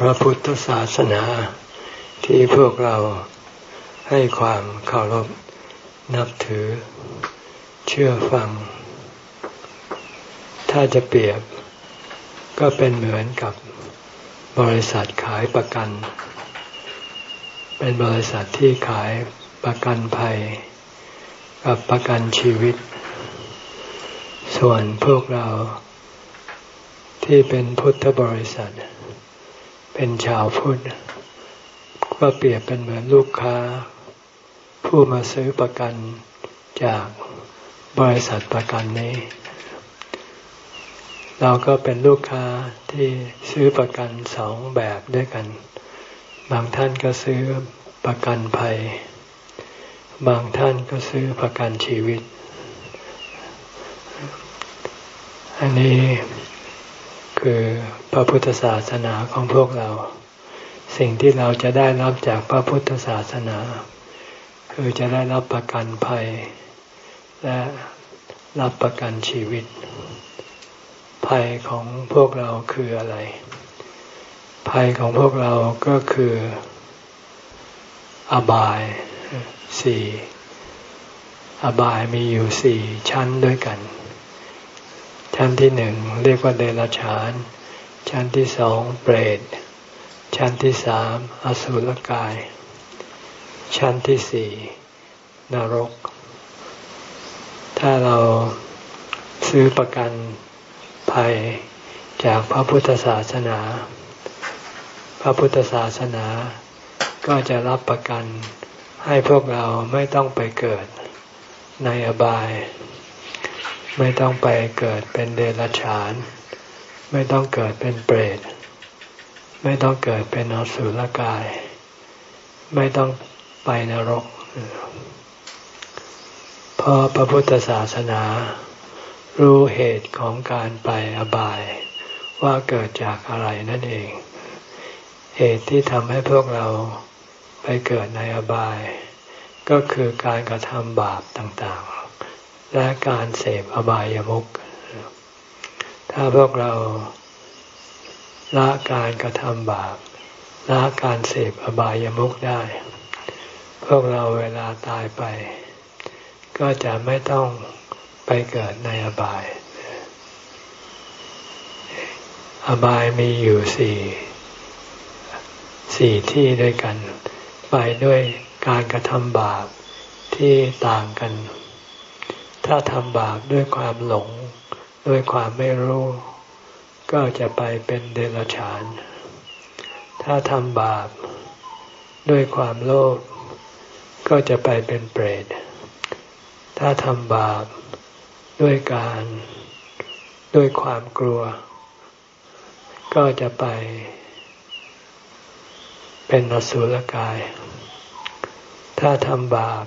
พระพุทธศาสนาที่พวกเราให้ความเคารพนับถือ เชื่อฟัง ถ้าจะเปรียบก็เป็นเหมือนกับบริษัทขายประกัน เป็นบริษัทที่ขายประกันภัย กับประกันชีวิต ส่วนพวกเราที่เป็นพุทธบริษัท เป็นชาวพุทธก็เปรียบเป็นเหมือนลูกค้า ผู้มาซื้อประกันจากบริษัทประกันนี้ เราก็เป็นลูกค้าที่ซื้อประกันสองแบบด้วยกัน บางท่านก็ซื้อประกันภัย บางท่านก็ซื้อประกันชีวิต อันนี้ คือพระพุทธศาสนาของพวกเรา สิ่งที่เราจะได้รับจากพระพุทธศาสนา คือจะได้รับประกันภัย และรับประกันชีวิต ภัยของพวกเราคืออะไร ภัยของพวกเราก็คือ อบายสี่อบายมีอยู่สี่ชั้นด้วยกัน ชั้นที่หนึ่งเรียกว่าเดรัจฉาน ชั้นที่สองเปรต ชั้นที่สามอสุรกาย ชั้นที่สี่นรก ถ้าเราซื้อประกันภัยจากพระพุทธศาสนา พระพุทธศาสนาก็จะรับประกันให้พวกเราไม่ต้องไปเกิดในอบาย ไม่ต้องไปเกิดเป็นเดรัจฉาน ไม่ต้องเกิดเป็นเปรต ไม่ต้องเกิดเป็นอสุรกาย ไม่ต้องไปนรก เพราะพระพุทธศาสนา รู้เหตุของการไปอบาย ว่าเกิดจากอะไรนั่นเอง เหตุที่ทำให้พวกเราไปเกิดในอบาย ก็คือการกระทำบาปต่าง และการเสพอบายามุขถ้าพวกเราละการกระทำบาปละการเสพอบายามุขได้ พวกเราเวลาตายไป ก็จะไม่ต้องไปเกิดในอบาย อบายมีอยู่สี่สี่ที่ด้วยกัน ไปด้วยการกระทำบาปที่ต่างกัน ถ้าทำบาปด้วยความหลง ด้วยความไม่รู้ ก็จะไปเป็นเดรัจฉาน ถ้าทำบาปด้วยความโลภก็จะไปเป็นเปรต ถ้าทำบาปด้วยการ ด้วยความกลัว ก็จะไป เป็นนสุลกาย ถ้าทำบาป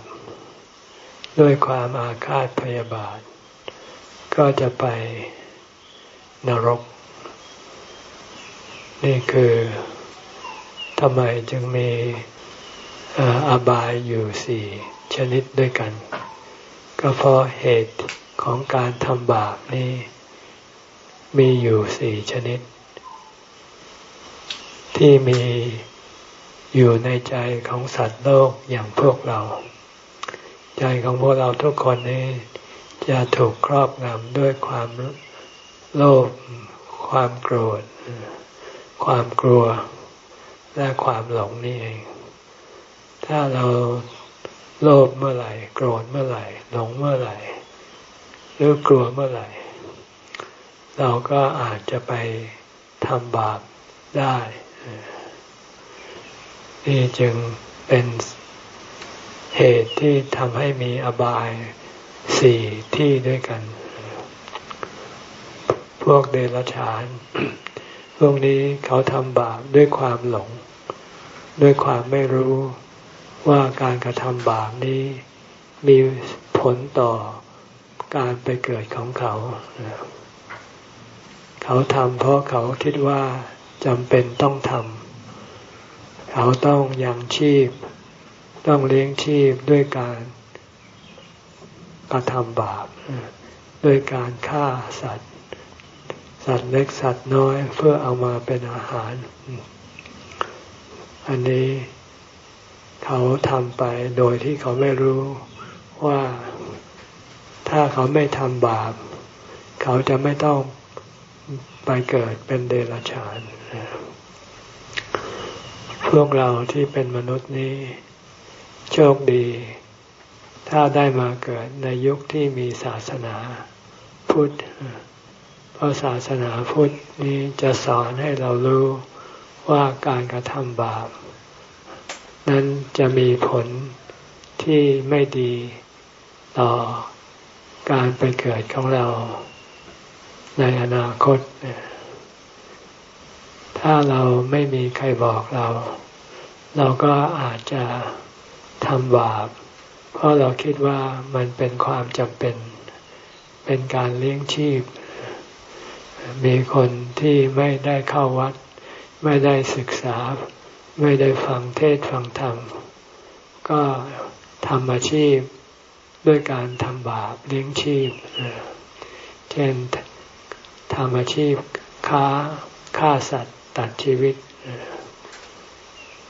ด้วยความอาฆาตพยาบาท ก็จะไปนรก นี่คือทำไมจึงมีอบายอยู่สี่ชนิดด้วยกัน ก็เพราะเหตุของการทำบาปนี้ มีอยู่สี่ชนิด ที่มีอยู่ในใจของสัตว์โลกอย่างพวกเรา ใจของพวกเราทุกคนนี้ จะถูกครอบงำด้วยความโลภความโกรธ ความกลัว และความหลงนี่เอง ถ้าเราโลภเมื่อไหร่ โกรธเมื่อไหร่ หลงเมื่อไหร่ หรือกลัวเมื่อไหร่ เราก็อาจจะไปทำบาปได้ นี่จึงเป็น เหตุที่ทำให้มีอบายสี่ที่ด้วยกัน พวกเดรัจฉาน พวกนี้เขาทำบาปด้วยความหลง ด้วยความไม่รู้ว่าการกระทำบาปนี้มีผลต่อการไปเกิดของเขา เขาทำเพราะเขาคิดว่าจำเป็นต้องทำ เขาต้องยังชีพ ต้องเลี้ยงชีพด้วยการกระทำบาปด้วยการฆ่าสัตว์ สัตว์เล็กสัตว์น้อยเพื่อเอามาเป็นอาหาร อันนี้เขาทำไปโดยที่เขาไม่รู้ว่าถ้าเขาไม่ทำบาป เขาจะไม่ต้องไปเกิดเป็นเดรัจฉานพวกเราที่เป็นมนุษย์นี้ โชคดี ถ้าได้มาเกิดในยุคที่มีศาสนาพุทธ เพราะศาสนาพุทธนี้จะสอนให้เรารู้ว่าการกระทำบาป นั้นจะมีผลที่ไม่ดีต่อการไปเกิดของเราในอนาคต ถ้าเราไม่มีใครบอกเรา เราก็อาจจะ ทำบาป เพราะเราคิดว่ามันเป็นความจำเป็น เป็นการเลี้ยงชีพ มีคนที่ไม่ได้เข้าวัด ไม่ได้ศึกษา ไม่ได้ฟังเทศฟังธรรม ก็ทำอาชีพด้วยการทำบาปเลี้ยงชีพ เช่นทำอาชีพค้าฆ่าสัตว์ตัดชีวิต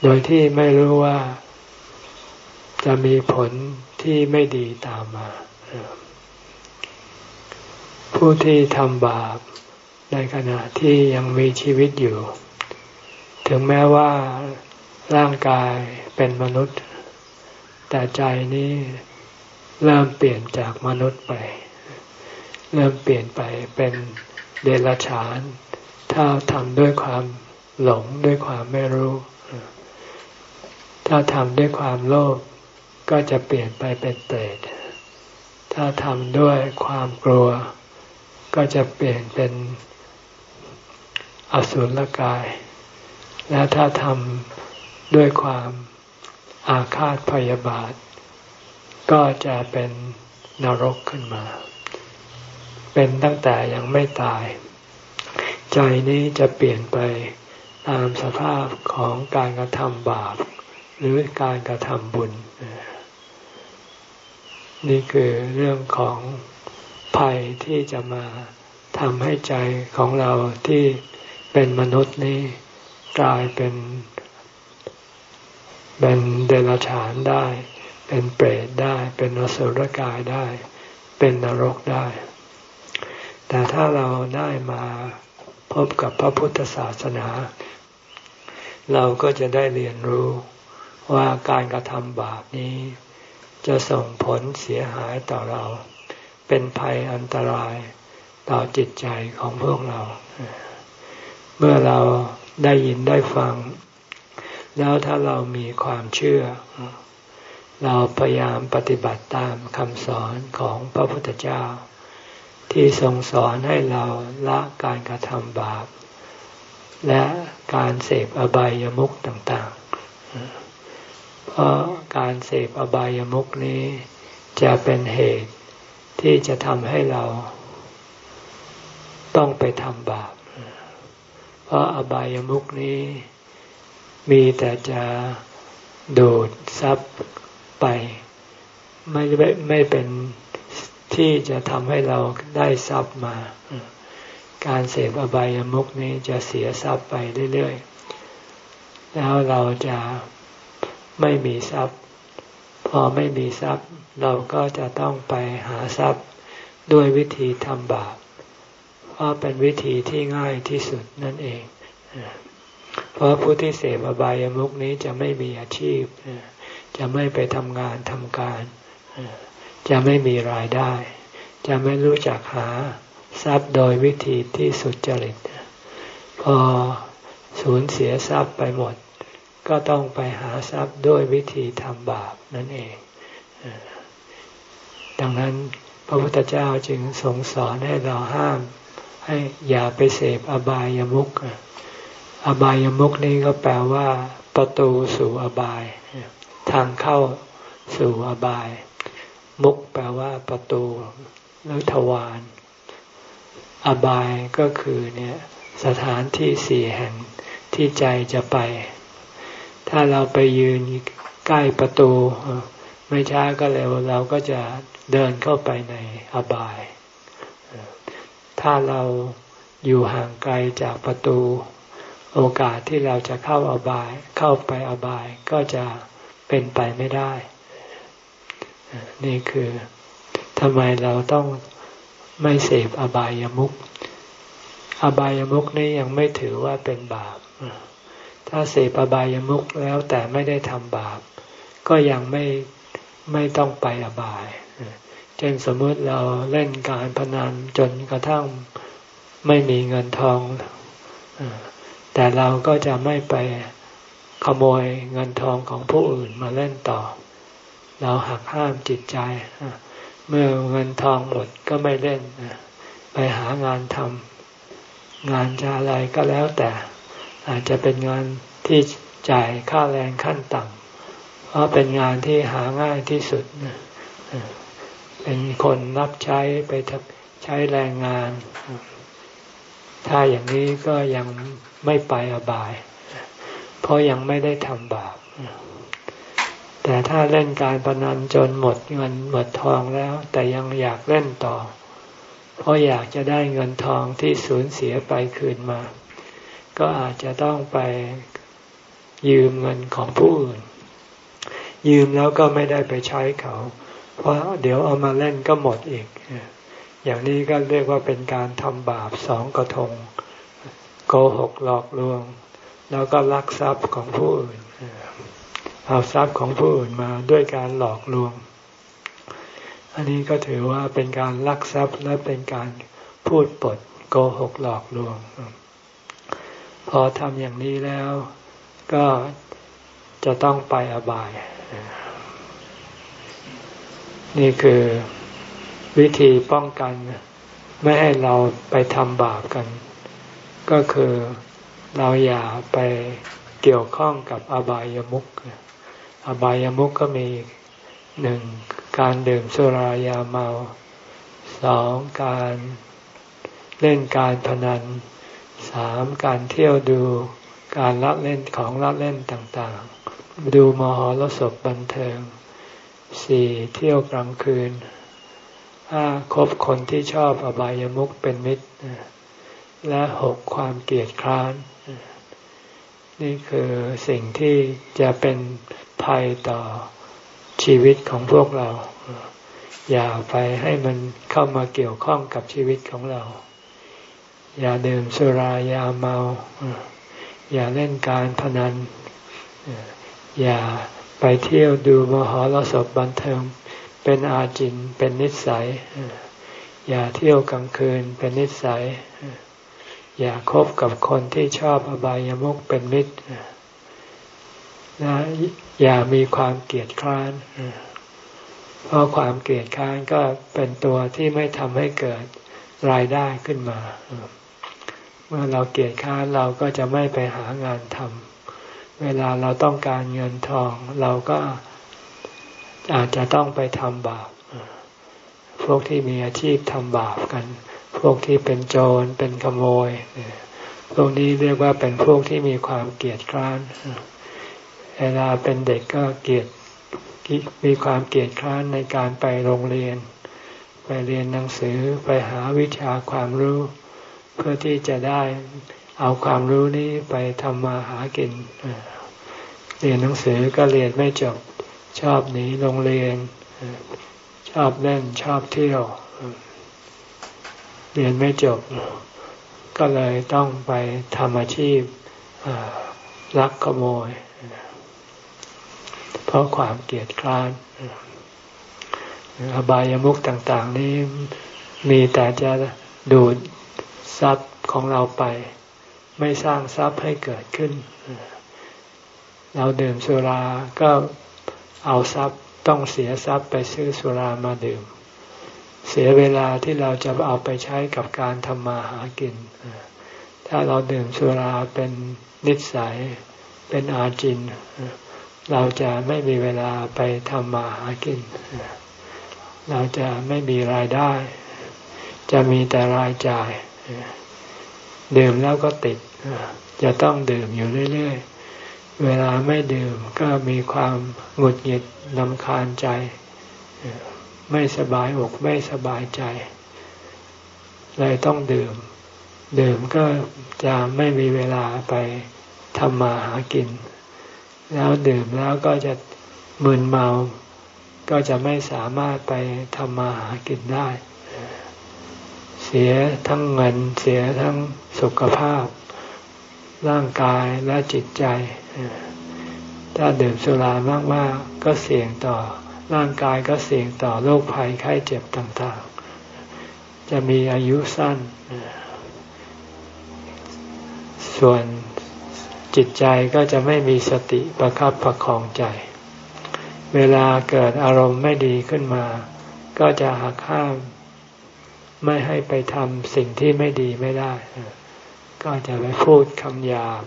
โดยที่ไม่รู้ว่า จะมีผลที่ไม่ดีตามมา ผู้ที่ทำบาปในขณะที่ยังมีชีวิตอยู่ ถึงแม้ว่าร่างกายเป็นมนุษย์ แต่ใจนี้เริ่มเปลี่ยนจากมนุษย์ไป เริ่มเปลี่ยนไปเป็นเดรัจฉาน ถ้าทำด้วยความหลงด้วยความไม่รู้ ถ้าทำด้วยความโลภ ก็จะเปลี่ยนไปเป็นเปรต ถ้าทำด้วยความกลัว ก็จะเปลี่ยนเป็นอสุรกาย และถ้าทำด้วยความอาฆาตพยาบาท ก็จะเป็นนรกขึ้นมา เป็นตั้งแต่ยังไม่ตาย ใจนี้จะเปลี่ยนไปตามสภาพของการกระทำบาป หรือการกระทำบุญ นี่คือเรื่องของภัยที่จะมาทำให้ใจของเราที่เป็นมนุษย์นี้กลายเป็นเป็นเดรัจฉานได้ เป็นเปรตได้ เป็นอสุรกายได้ เป็นนรกได้ แต่ถ้าเราได้มาพบกับพระพุทธศาสนา เราก็จะได้เรียนรู้ว่าการกระทำบาปนี้ จะส่งผลเสียหายต่อเรา เป็นภัยอันตรายต่อจิตใจของพวกเรา เมื่อเราได้ยินได้ฟัง แล้วถ้าเรามีความเชื่อ เราพยายามปฏิบัติตามคำสอนของพระพุทธเจ้า ที่ทรงสอนให้เราละการกระทำบาป และการเสพอบายามุขต่างๆ เพราะ การเสพอบายามุขนี้ จะเป็นเหตุที่จะทำให้เรา ต้องไปทำบาป เพราะอบายามุขนี้ มีแต่จะดูดซับไป ไม่ไม่เป็นที่จะทำให้เราได้ทรัพย์มา การเสพอบายามุกนี้จะเสียทรัพย์ไปเรื่อยๆ แล้วเราจะ ไม่มีทรัพย์ พอไม่มีทรัพย์ เราก็จะต้องไปหาทรัพย์ด้วยวิธีทำบาปเพราะเป็นวิธีที่ง่ายที่สุดนั่นเอง เพราะผู้ที่เสพอบายามุกนี้จะไม่มีอาชีพ จะไม่ไปทำงานทำการ จะไม่มีรายได้ จะไม่รู้จักหาทรัพย์โดยวิธีที่สุดจริต พอสูญเสียทรัพย์ไปหมด ก็ต้องไปหาทรัพย์ด้วยวิธีทำบาปนั่นเอง ดังนั้นพระพุทธเจ้าจึงทรงสอนให้เราห้าม ให้อย่าไปเสพอบายามุขอบายามุขนี่ก็แปลว่าประตูสู่อบาย ทางเข้าสู่อบาย มุกแปลว่าประตูหรือทวารอบายก็คือเนี่ยสถานที่สี่แห่งที่ใจจะไป ถ้าเราไปยืนใกล้ประตู ไม่ช้าก็เร็วเราก็จะเดินเข้าไปในอบาย ถ้าเราอยู่ห่างไกลจากประตู โอกาสที่เราจะเข้าอบาย เข้าไปอบายก็จะเป็นไปไม่ได้ นี่คือทำไมเราต้องไม่เสพอบายามุขอบายามุขนี้ยังไม่ถือว่าเป็นบาป ถ้าเสพอบายามุขแล้วแต่ไม่ได้ทำบาป ก็ยังไม่ไม่ต้องไปอบาย เช่นสมมติเราเล่นการพนันจนกระทั่งไม่มีเงินทอง แต่เราก็จะไม่ไปขโมยเงินทองของผู้อื่นมาเล่นต่อ เราหักห้ามจิตใจ เมื่อเงินทองหมดก็ไม่เล่น ไปหางานทำงานจะอะไรก็แล้วแต่ อาจจะเป็นงานที่จ่ายค่าแรงขั้นต่ำเพราะเป็นงานที่หาง่ายที่สุดเป็นคนรับใช้ไปใช้แรงงาน ถ้าอย่างนี้ก็ยังไม่ไปอบาย เพราะยังไม่ได้ทำบาปแต่ถ้าเล่นการพนันจนหมดเงินหมดทองแล้ว แต่ยังอยากเล่นต่อ เพราะอยากจะได้เงินทองที่สูญเสียไปคืนมา ก็อาจจะต้องไปยืมเงินของผู้อื่น ยืมแล้วก็ไม่ได้ไปใช้เขา เพราะเดี๋ยวเอามาเล่นก็หมดอีก อย่างนี้ก็เรียกว่าเป็นการทำบาปสองกระทง โกหกหลอกลวง แล้วก็ลักทรัพย์ของผู้อื่น เอาทรัพย์ของผู้อื่นมาด้วยการหลอกลวง อันนี้ก็ถือว่าเป็นการลักทรัพย์และเป็นการพูดปดโกหกหลอกลวง พอทำอย่างนี้แล้วก็จะต้องไปอบาย นี่คือวิธีป้องกันไม่ให้เราไปทำบาปกัน ก็คือเราอย่าไปเกี่ยวข้องกับอบายามุขอบายามุขก็มีหนึ่งการดื่มสุรายาเมาสองการเล่นการพนัน สามการเที่ยวดูการละเล่นของละเล่นต่างๆ ดูมหรสพบันเทิงสี่เที่ยวกลางคืนห้าคบคนที่ชอบอบายามุขเป็นมิตร และหกความเกลียดคร้าน นี่คือสิ่งที่จะเป็นภัยต่อชีวิตของพวกเรา อย่าไปให้มันเข้ามาเกี่ยวข้องกับชีวิตของเรา อย่าดื่มสุรายาเมา อย่าเล่นการพนัน อย่าไปเที่ยวดูมหรสพบันเทิงเป็นอาจินเป็นนิสัย อย่าเที่ยวกลางคืนเป็นนิสัย อย่าคบกับคนที่ชอบอบายามุขเป็นมิตรนะอย่ามีความเกลียดคร้านเพราะความเกลียดคร้านก็เป็นตัวที่ไม่ทำให้เกิดรายได้ขึ้นมา เมื่อเราเกียดคร้านเราก็จะไม่ไปหางานทำเวลาเราต้องการเงินทอง เราก็อาจจะต้องไปทำบาปพวกที่มีอาชีพทำบาปกัน พวกที่เป็นโจรเป็นขโมยพวกนี้เรียกว่าเป็นพวกที่มีความเกียดคร้านเวลาเป็นเด็กก็เกียดมีความเกียดคร้านในการไปโรงเรียน ไปเรียนหนังสือไปหาวิชาความรู้ เพื่อที่จะได้เอาความรู้นี้ไปทำมาหากิน เรียนหนังสือก็เรียนไม่จบ ชอบหนีโรงเรียน ชอบเล่นชอบเที่ยว เรียนไม่จบ ก็เลยต้องไปทำอาชีพลักขโมย เพราะความเกลียดคร้านอบายามุขต่าง ๆ นี้มีแต่จะดูด ทรัพย์ของเราไป ไม่สร้างทรัพย์ให้เกิดขึ้น เราดื่มสุราก็เอาทรัพย์ต้องเสียทรัพย์ไปซื้อสุรามาดื่ม เสียเวลาที่เราจะเอาไปใช้กับการทำมาหากิน ถ้าเราดื่มสุราเป็นนิสัยเป็นอาจิน เราจะไม่มีเวลาไปทำมาหากิน เราจะไม่มีรายได้ จะมีแต่รายจ่าย ดื่มแล้วก็ติด จะต้องดื่มอยู่เรื่อยๆ เวลาไม่ดื่มก็มีความหงุดหงิดลำคาญใจ ไม่สบายอกไม่สบายใจ เลยต้องดื่ม ดื่มก็จะไม่มีเวลาไปทำมาหากิน แล้วดื่มแล้วก็จะมึนเมา ก็จะไม่สามารถไปทำมาหากินได้ เสียทั้งเงินเสียทั้งสุขภาพ ร่างกายและจิตใจ ถ้าดื่มสุรามากๆก็เสี่ยงต่อร่างกายก็เสี่ยงต่อโรคภัยไข้เจ็บต่างๆ จะมีอายุสั้น ส่วนจิตใจก็จะไม่มีสติประคับประคองใจ เวลาเกิดอารมณ์ไม่ดีขึ้นมา ก็จะหักห้าม ไม่ให้ไปทำสิ่งที่ไม่ดีไม่ได้ ก็จะไปพูดคำหยาบ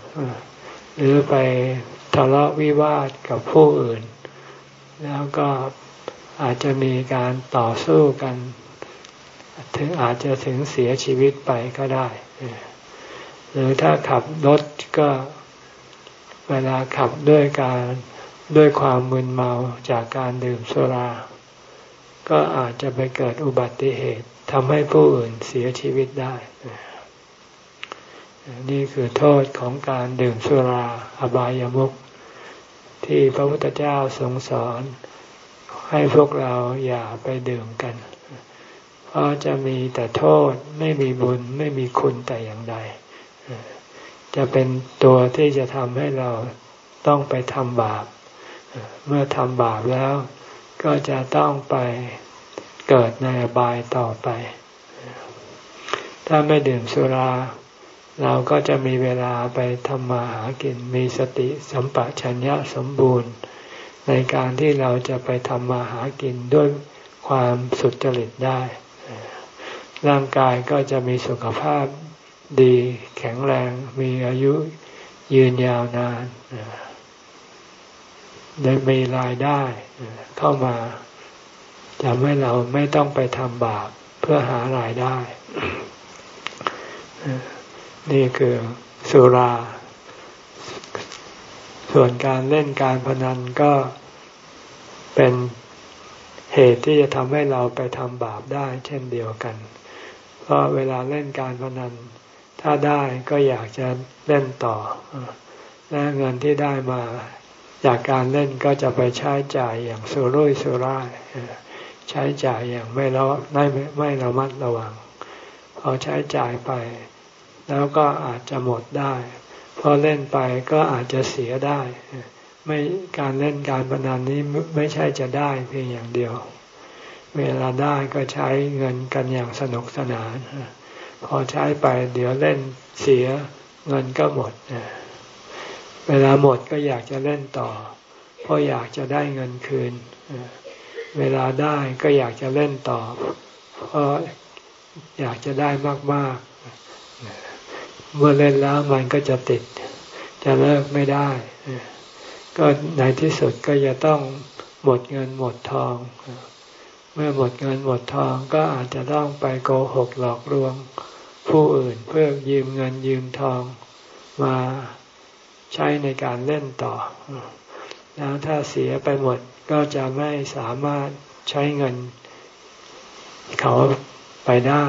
หรือไปทะเลาะวิวาทกับผู้อื่น แล้วก็อาจจะมีการต่อสู้กัน ถึงอาจจะถึงเสียชีวิตไปก็ได้ หรือถ้าขับรถก็เวลาขับด้วยการด้วยความมึนเมาจากการดื่มสุรา ก็อาจจะไปเกิดอุบัติเหตุ ทำให้ผู้อื่นเสียชีวิตได้ นี่คือโทษของการดื่มสุราอบายามุขที่พระพุทธเจ้าทรงสอน ให้พวกเราอย่าไปดื่มกัน เพราะจะมีแต่โทษไม่มีบุญไม่มีคุณแต่อย่างใด จะเป็นตัวที่จะทำให้เราต้องไปทำบาป เมื่อทำบาปแล้วก็จะต้องไป เกิดในอบายต่อไป ถ้าไม่ดื่มสุรา เราก็จะมีเวลาไปทำมาหากิน มีสติสัมปชัญญะสมบูรณ์ ในการที่เราจะไปทำมาหากินด้วยความสุจริตได้ ร่างกายก็จะมีสุขภาพดีแข็งแรง มีอายุยืนยาวนานได้มีรายได้เข้ามา ทำให้เราไม่ต้องไปทำบาปเพื่อหารายได้ นี่คือสุรา ส่วนการเล่นการพนันก็เป็นเหตุที่จะทำให้เราไปทำบาปได้ เช่นเดียวกัน เพราะเวลาเล่นการพนัน ถ้าได้ก็อยากจะเล่นต่อ และเงินที่ได้มาจากการเล่นก็จะไปใช้จ่ายอย่างสุรุ่ยสุร่าย ใช้จ่ายอย่างไม่ระไม่ไม่ระมัดระวัง พอใช้จ่ายไป แล้วก็อาจจะหมดได้ พอเล่นไปก็อาจจะเสียได้ ไม่การเล่นการพนันนี้ไม่ใช่จะได้เพียงอย่างเดียว เวลาได้ก็ใช้เงินกันอย่างสนุกสนาน พอใช้ไปเดี๋ยวเล่นเสียเงินก็หมด เวลาหมดก็อยากจะเล่นต่อ เพราะอยากจะได้เงินคืนเเวลาได้ก็อยากจะเล่นต่อ เพราะอยากจะได้มากๆ เมื่อเล่นแล้วมันก็จะติด จะเลิกไม่ได้ ก็ในที่สุดก็จะต้องหมดเงินหมดทอง เมื่อหมดเงินหมดทองก็อาจจะต้องไปโกหกหลอกลวง ผู้อื่นเพื่อยืมเงินยืมทองมาใช้ในการเล่นต่อ แล้วถ้าเสียไปหมด ก็จะไม่สามารถใช้เงิน เขาไปได้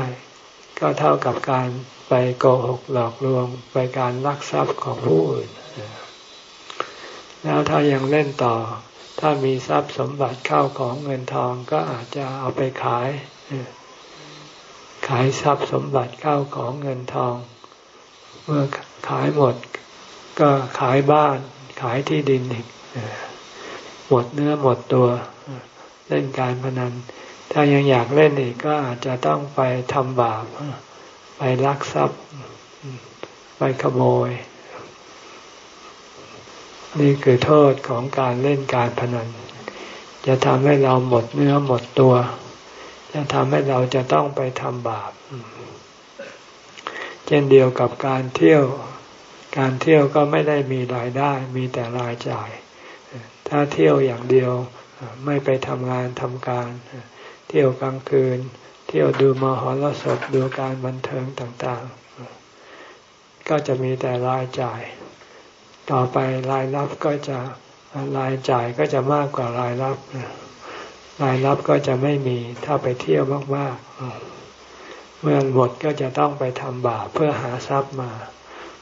ก็เท่ากับการไปโกหกหลอกลวงไปการลักทรัพย์ของผู้อื่น แล้วถ้ายังเล่นต่อ ถ้ามีทรัพย์สมบัติเข้าของเงินทองก็อาจจะเอาไปขาย ขายทรัพย์สมบัติเข้าของเงินทอง เมื่อขายหมดก็ขายบ้านขายที่ดินอีก หมดเนื้อหมดตัวเล่นการพนัน ถ้ายังอยากเล่นอีกก็อาจจะต้องไปทำบาปไปลักทรัพย์ ไปขโมย นี่คือโทษของการเล่นการพนัน จะทำให้เราหมดเนื้อหมดตัว จะทำให้เราจะต้องไปทำบาป เช่นเดียวกับการเที่ยว การเที่ยวก็ไม่ได้มีรายได้มีแต่รายจ่าย ถ้าเที่ยวอย่างเดียวไม่ไปทำงานทำการ เที่ยวกลางคืน เที่ยวดูมหรสพดูการบันเทิงต่างๆ ก็จะมีแต่รายจ่าย ต่อไปรายรับก็จะรายจ่ายก็จะมากกว่ารายรับรายรับก็จะไม่มีถ้าไปเที่ยวมากๆ เมื่อหมดก็จะต้องไปทำบาปเพื่อหาทรัพย์มา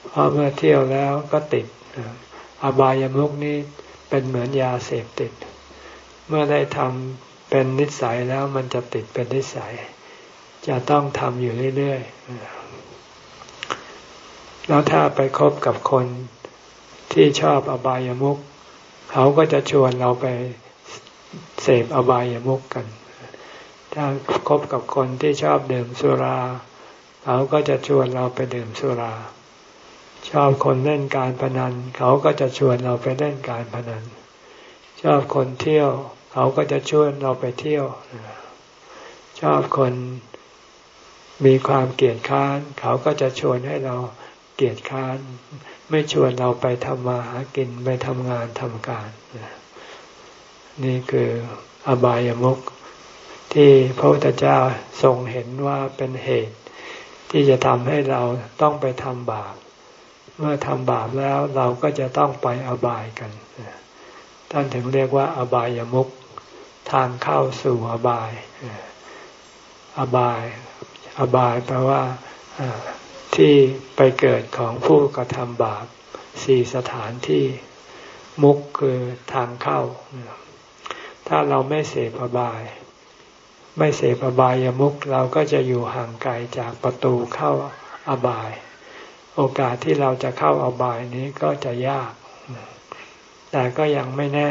เพราะเมื่อเที่ยวแล้วก็ติดอบายามุกนี้ เป็นเหมือนยาเสพติด เมื่อได้ทำเป็นนิสัยแล้วมันจะติดเป็นนิสัย จะต้องทำอยู่เรื่อยๆ แล้วถ้าไปคบกับคนที่ชอบอบายามุกเขาก็จะชวนเราไปเสพอบายามุกกัน ถ้าคบกับคนที่ชอบดื่มสุรา เขาก็จะชวนเราไปดื่มสุรา ชอบคนเล่นการพนัน เขาก็จะชวนเราไปเล่นการพนัน ชอบคนเที่ยว เขาก็จะชวนเราไปเที่ยว ชอบคนมีความเกลียดค้าน เขาก็จะชวนให้เราเกลียดค้าน ไม่ชวนเราไปทำมาหากินไปทำงานทำการ นี่คืออบายามุขที่พระพุทธเจ้าทรงเห็นว่าเป็นเหตุ ที่จะทำให้เราต้องไปทำบาป เมื่อทำบาปแล้วเราก็จะต้องไปอบายกันท่านถึงเรียกว่า อบายามุขทางเข้าสู่อบาย อบาย อบายแปลว่าที่ไปเกิดของผู้กระทำบาปสี่สถานที่มุกคือทางเข้า ถ้าเราไม่เสพอบาย ไม่เสพอบายามุกเราก็จะอยู่ห่างไกลจากประตูเข้าอบาย โอกาสที่เราจะเข้าอบายนี้ก็จะยาก แต่ก็ยังไม่แน่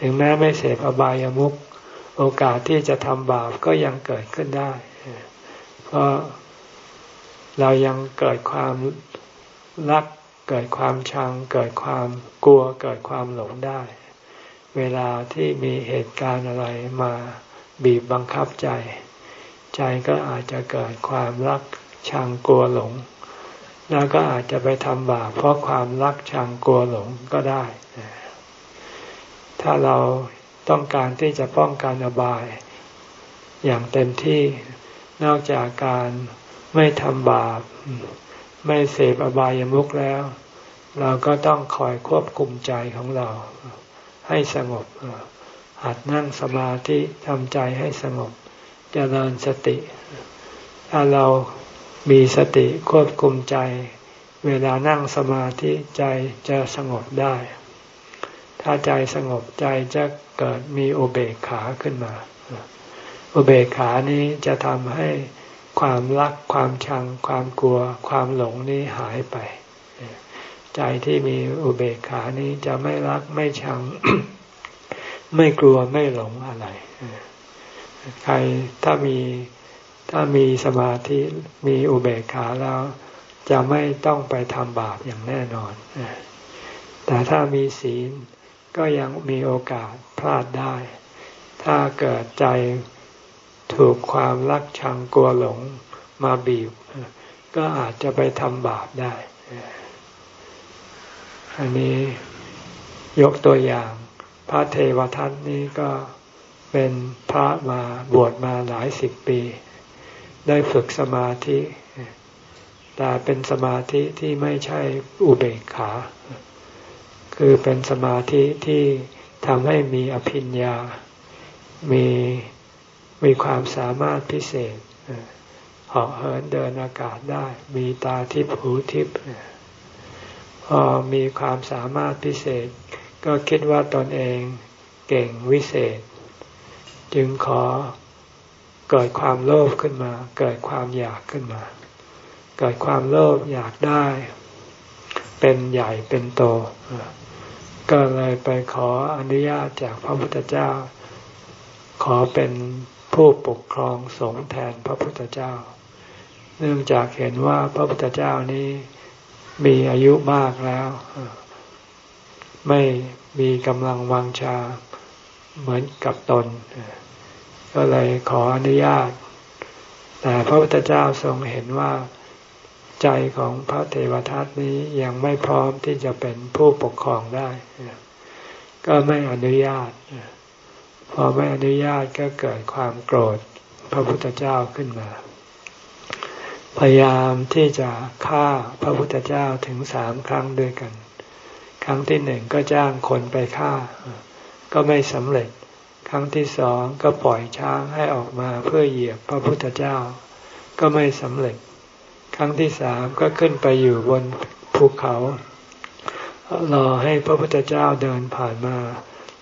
ถึงแม้ไม่เสพอบายามุกโอกาสที่จะทำบาปก็ยังเกิดขึ้นได้ เพราะเรายังเกิดความรัก เกิดความชัง เกิดความกลัว เกิดความหลงได้ เวลาที่มีเหตุการณ์อะไรมาบีบบังคับใจ ใจก็อาจจะเกิดความรักชังกลัวหลง แล้วก็อาจจะไปทำบาปเพราะความรักชังกลัวหลงก็ได้ ถ้าเราต้องการที่จะป้องกันอบาย อย่างเต็มที่นอกจากการไม่ทำบาป ไม่เสพอบายามุกแล้ว เราก็ต้องคอยควบคุมใจของเรา ให้สงบหัดนั่งสมาธิทำใจให้สงบจเจริญสติ ถ้าเรา มีสติควบคุมใจ เวลานั่งสมาธิใจจะสงบได้ ถ้าใจสงบใจจะเกิดมีอุเบกขาขึ้นมา อุเบกขานี้จะทำให้ความรักความชัง ความกลัว ความหลงนี้หายไป ใจที่มีอุเบกขานี้จะไม่รักไม่ชัง ไม่กลัวไม่หลงอะไร ใครถ้ามี ถ้ามีสมาธิมีอุเบกขาแล้ว จะไม่ต้องไปทำบาปอย่างแน่นอน แต่ถ้ามีศีลก็ยังมีโอกาสพลาดได้ ถ้าเกิดใจถูกความรักชังกลัวหลงมาบีบ ก็อาจจะไปทำบาปได้ อันนี้ยกตัวอย่างพระเทวทัตนี้ก็เป็นพระมาบวชมาหลายสิบปี ได้ฝึกสมาธิ แต่เป็นสมาธิที่ไม่ใช่อุเบกขา คือเป็นสมาธิที่ทำให้มีอภิญญา มีมีความสามารถพิเศษเหาะเหินเดินอากาศได้ มีตาทิพหูทิพพอมีความสามารถพิเศษ ก็คิดว่าตนเองเก่งวิเศษ จึงขอ เกิดความโลภขึ้นมา เกิดความอยากขึ้นมา เกิดความโลภอยากได้ เป็นใหญ่เป็นโต ก็เลยไปขออนุญาตจากพระพุทธเจ้า ขอเป็นผู้ปกครองสงฆ์แทนพระพุทธเจ้า เนื่องจากเห็นว่าพระพุทธเจ้านี้มีอายุมากแล้ว ไม่มีกำลังวังชาเหมือนกับตน ก็เลยขออนุญาต แต่พระพุทธเจ้าทรงเห็นว่าใจของพระเทวทัตนี้ยังไม่พร้อมที่จะเป็นผู้ปกครองได้ ก็ไม่อนุญาต พอไม่อนุญาตก็เกิดความโกรธพระพุทธเจ้าขึ้นมา พยายามที่จะฆ่าพระพุทธเจ้าถึงสามครั้งด้วยกัน ครั้งที่หนึ่งก็จ้างคนไปฆ่า ก็ไม่สำเร็จ ครั้งที่สองก็ปล่อยช้างให้ออกมาเพื่อเหยียบพระพุทธเจ้า ก็ไม่สำเร็จ ครั้งที่สามก็ขึ้นไปอยู่บนภูเขารอให้พระพุทธเจ้าเดินผ่านมา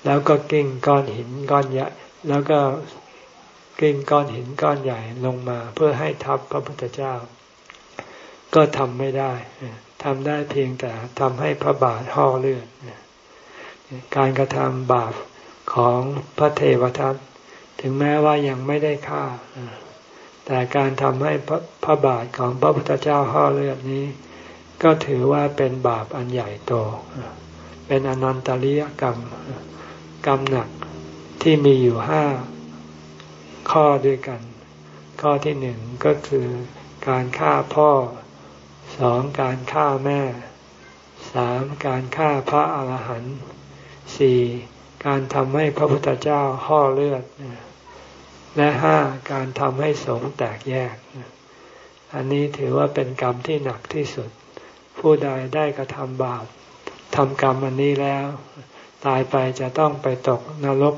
แล้วก็กิ้งก้อนหินก้อนใหญ่แล้วก็กิ้งก้อนหินก้อนใหญ่ลงมาเพื่อให้ทับพระพุทธเจ้า ก็ทำไม่ได้ทำได้เพียงแต่ทำให้พระบาทห่อเลือดการกระทำบาป ของพระเทวทัตถึงแม้ว่ายังไม่ได้ฆ่า แต่การทำให้พระพระบาทของพระพุทธเจ้าห่อเลือดนี้ ก็ถือว่าเป็นบาปอันใหญ่โต เป็นอนันตริยกรรมกรรมหนักที่มีอยู่ห้าข้อด้วยกัน ข้อที่หนึ่งก็คือการฆ่าพ่อสองการฆ่าแม่สามการฆ่าพระอาหารหันต์สี่ การทำให้พระพุทธเจ้าห่อเลือด และห้าการทำให้สงแตกแยก อันนี้ถือว่าเป็นกรรมที่หนักที่สุด ผู้ใดได้กระทำบาปทำกรรมอันนี้แล้ว ตายไปจะต้องไปตกนรก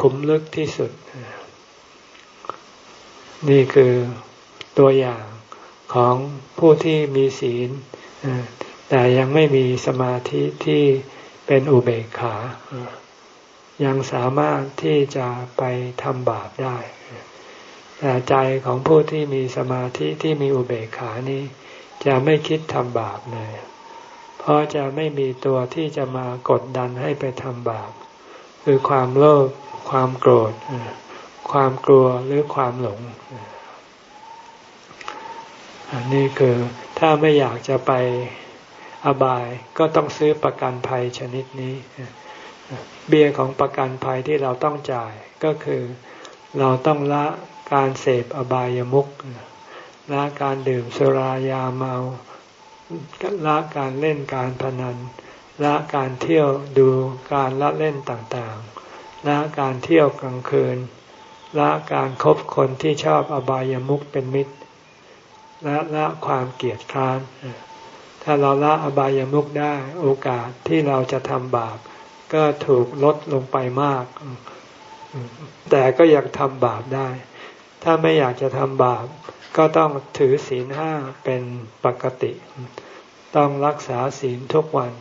ขุมลึกที่สุด นี่คือตัวอย่างของผู้ที่มีศีลแต่ยังไม่มีสมาธิที่ เป็นอุเบกขา ยังสามารถที่จะไปทำบาปได้แต่ใจของผู้ที่มีสมาธิที่มีอุเบกขานี้ จะไม่คิดทำบาปเลย เพราะจะไม่มีตัวที่จะมากดดันให้ไปทำบาป คือความโลภความโกรธ ความกลัวหรือความหลง อันนี้คือถ้าไม่อยากจะไป อบายก็ต้องซื้อประกันภัยชนิดนี้ เบี้ยของประกันภัยที่เราต้องจ่ายก็คือเราต้องละการเสพอบายามุขละการดื่มสุรายาเมาละการเล่นการพนันละการเที่ยวดูการละเล่นต่างๆละการเที่ยวกลางคืนละการครบคนที่ชอบอบายามุขเป็นมิตรและละความเกลียดคร้าน ถ้าเราละอบายามุขได้ โอกาสที่เราจะทำบาป ก็ถูกลดลงไปมาก แต่ก็ยังทำบาปได้ ถ้าไม่อยากจะทำบาป ก็ต้องถือศีลห้าเป็นปกติ ต้องรักษาศีลทุกวัน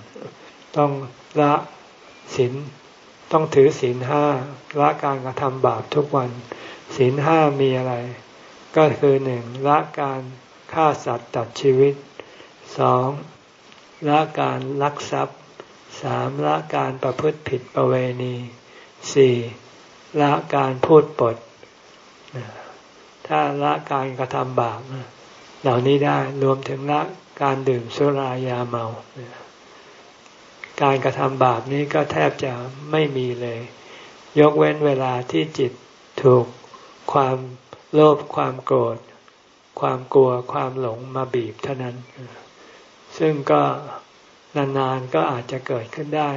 ต้องละศีลต้องถือศีลห้าละการกระทำบาปทุกวัน ศีลห้ามีอะไร ก็คือหนึ่งละการฆ่าสัตว์ตัดชีวิต สองละการลักทรัพย์สามละการประพฤติผิดประเวณีสี่ละการพูดปด ถ้าละการกระทำบาปเหล่านี้ได้รวมถึงละการดื่มสุรายาเมา การกระทำบาปนี้ก็แทบจะไม่มีเลย ยกเว้นเวลาที่จิตถูกความโลภความโกรธ ความกลัวความหลงมาบีบเท่านั้น ซึ่งก็นานๆก็อาจจะเกิดขึ้นได้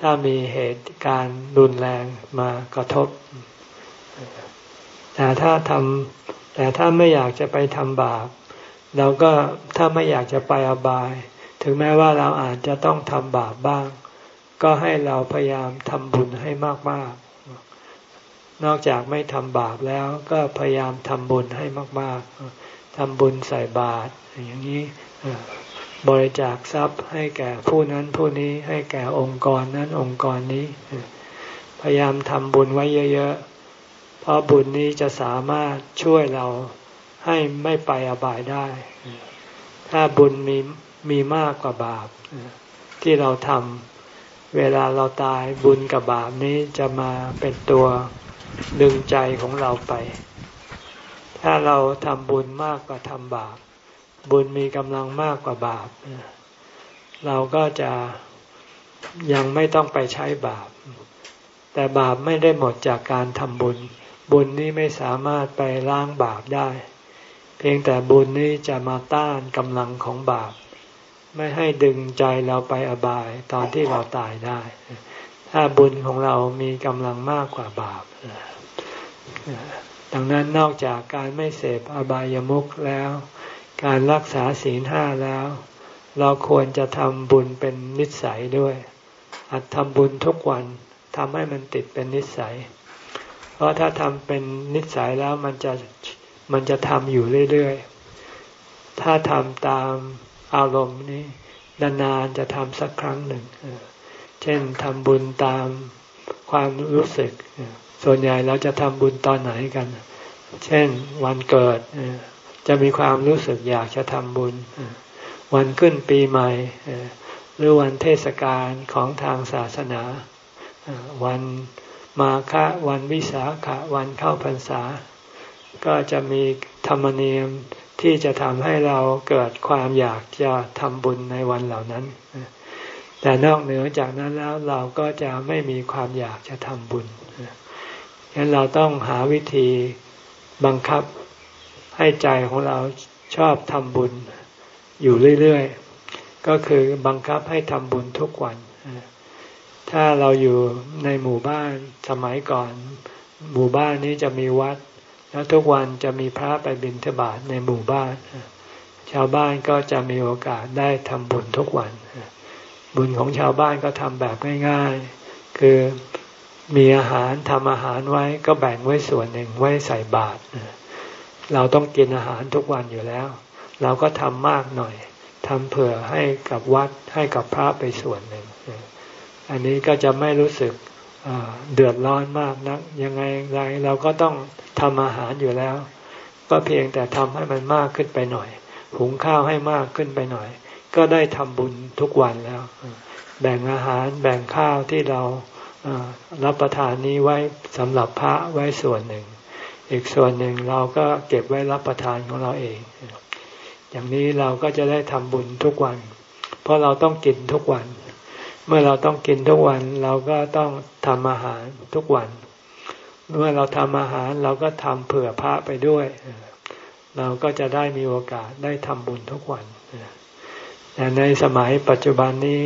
ถ้ามีเหตุการณ์รุนแรงมากระทบ แต่ถ้าทำแต่ถ้าไม่อยากจะไปทำบาปเราก็ถ้าไม่อยากจะไปอบาย ถึงแม้ว่าเราอาจจะต้องทำบาปบ้าง ก็ให้เราพยายามทำบุญให้มากๆ นอกจากไม่ทำบาปแล้วก็พยายามทำบุญให้มากๆทำบุญใส่บาตรอย่างนี้ บริจาคทรัพย์ให้แก่ผู้นั้นผู้นี้ให้แก่องค์กรนั้นองค์กรนี้ พยายามทำบุญไว้เยอะๆ เพราะบุญนี้จะสามารถช่วยเราให้ไม่ไปอบายได้ ถ้าบุญมีมีมากกว่าบาปที่เราทำเวลาเราตายบุญกับบาปนี้จะมาเป็นตัวดึงใจของเราไป ถ้าเราทำบุญมากกว่าทำบาป บุญมีกำลังมากกว่าบาป เราก็จะยังไม่ต้องไปใช้บาป แต่บาปไม่ได้หมดจากการทำบุญ บุญนี้ไม่สามารถไปล้างบาปได้ เพียงแต่บุญนี้จะมาต้านกำลังของบาป ไม่ให้ดึงใจเราไปอบายตอนที่เราตายได้ ถ้าบุญของเรามีกำลังมากกว่าบาปดังนั้นนอกจากการไม่เสพอบายามุขแล้ว การรักษาศีลห้าแล้ว เราควรจะทำบุญเป็นนิสัยด้วย อัดทำบุญทุกวันทำให้มันติดเป็นนิสัย เพราะถ้าทำเป็นนิสัยแล้วมันจะมันจะทำอยู่เรื่อยๆ ถ้าทำตามอารมณ์นี้นานๆจะทำสักครั้งหนึ่ง เช่นทำบุญตามความรู้สึก ส่วนใหญ่เราจะทำบุญตอนไหนกัน เช่นวันเกิด จะมีความรู้สึกอยากจะทำบุญ วันขึ้นปีใหม่ หรือวันเทศกาลของทางศาสนา วันมาฆะวันวิสาขะวันเข้าพรรษา ก็จะมีธรรมเนียมที่จะทำให้เราเกิดความอยากจะทำบุญในวันเหล่านั้น แต่นอกเหนือจากนั้นแล้วเราก็จะไม่มีความอยากจะทำบุญฉะนั้นเราต้องหาวิธีบังคับ ให้ใจของเราชอบทำบุญอยู่เรื่อยๆ ก็คือบังคับให้ทำบุญทุกวัน ถ้าเราอยู่ในหมู่บ้านสมัยก่อน หมู่บ้านนี้จะมีวัด แล้วทุกวันจะมีพระไปบิณฑบาตในหมู่บ้าน ชาวบ้านก็จะมีโอกาสได้ทำบุญทุกวัน บุญของชาวบ้านก็ทำแบบง่ายๆ คือมีอาหารทำอาหารไว้ก็แบ่งไว้ส่วนหนึ่งไว้ใส่บาตร เราต้องกินอาหารทุกวันอยู่แล้ว เราก็ทำมากหน่อยทำเผื่อให้กับวัดให้กับพระไปส่วนหนึ่ง อันนี้ก็จะไม่รู้สึกเดือดร้อนมากนัก ยังไงไรเราก็ต้องทำอาหารอยู่แล้ว ก็เพียงแต่ทำให้มันมากขึ้นไปหน่อย หุงข้าวให้มากขึ้นไปหน่อย ก็ได้ทำบุญทุกวันแล้ว แบ่งอาหารแบ่งข้าวที่เรารับประทานนี้ไว้สำหรับพระไว้ส่วนหนึ่ง อีกส่วนหนึ่งเราก็เก็บไว้รับประทานของเราเอง อย่างนี้เราก็จะได้ทำบุญทุกวัน เพราะเราต้องกินทุกวัน เมื่อเราต้องกินทุกวัน เราก็ต้องทำอาหารทุกวัน เมื่อเราทำอาหารเราก็ทำเผื่อพระไปด้วย เราก็จะได้มีโอกาสได้ทำบุญทุกวันแต่ในสมัยปัจจุบันนี้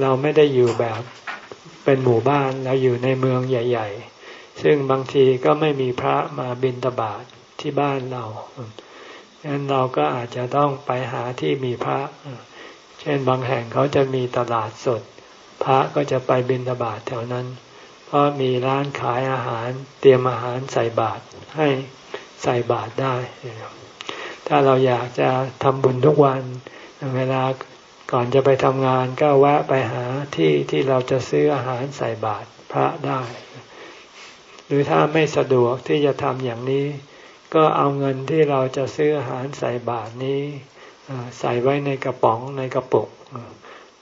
เราไม่ได้อยู่แบบเป็นหมู่บ้านเราอยู่ในเมืองใหญ่ ๆ ซึ่งบางทีก็ไม่มีพระมาบิณฑบาตทที่บ้านเราดังนั้นเราก็อาจจะต้องไปหาที่มีพระ เช่นบางแห่งเขาจะมีตลาดสด พระก็จะไปบิณฑบาตแถวนั้น เพราะมีร้านขายอาหารเตรียมอาหารใส่บาตรให้ใส่บาตรได้ ถ้าเราอยากจะทำบุญทุกวัน เวลาก่อนจะไปทำงานก็แวะไปหาที่ที่เราจะซื้ออาหารใส่บาตรพระได้ หรือถ้าไม่สะดวกที่จะทำอย่างนี้ ก็เอาเงินที่เราจะซื้ออาหารใส่บาทนี้ใส่ไว้ในกระป๋องในกระปุก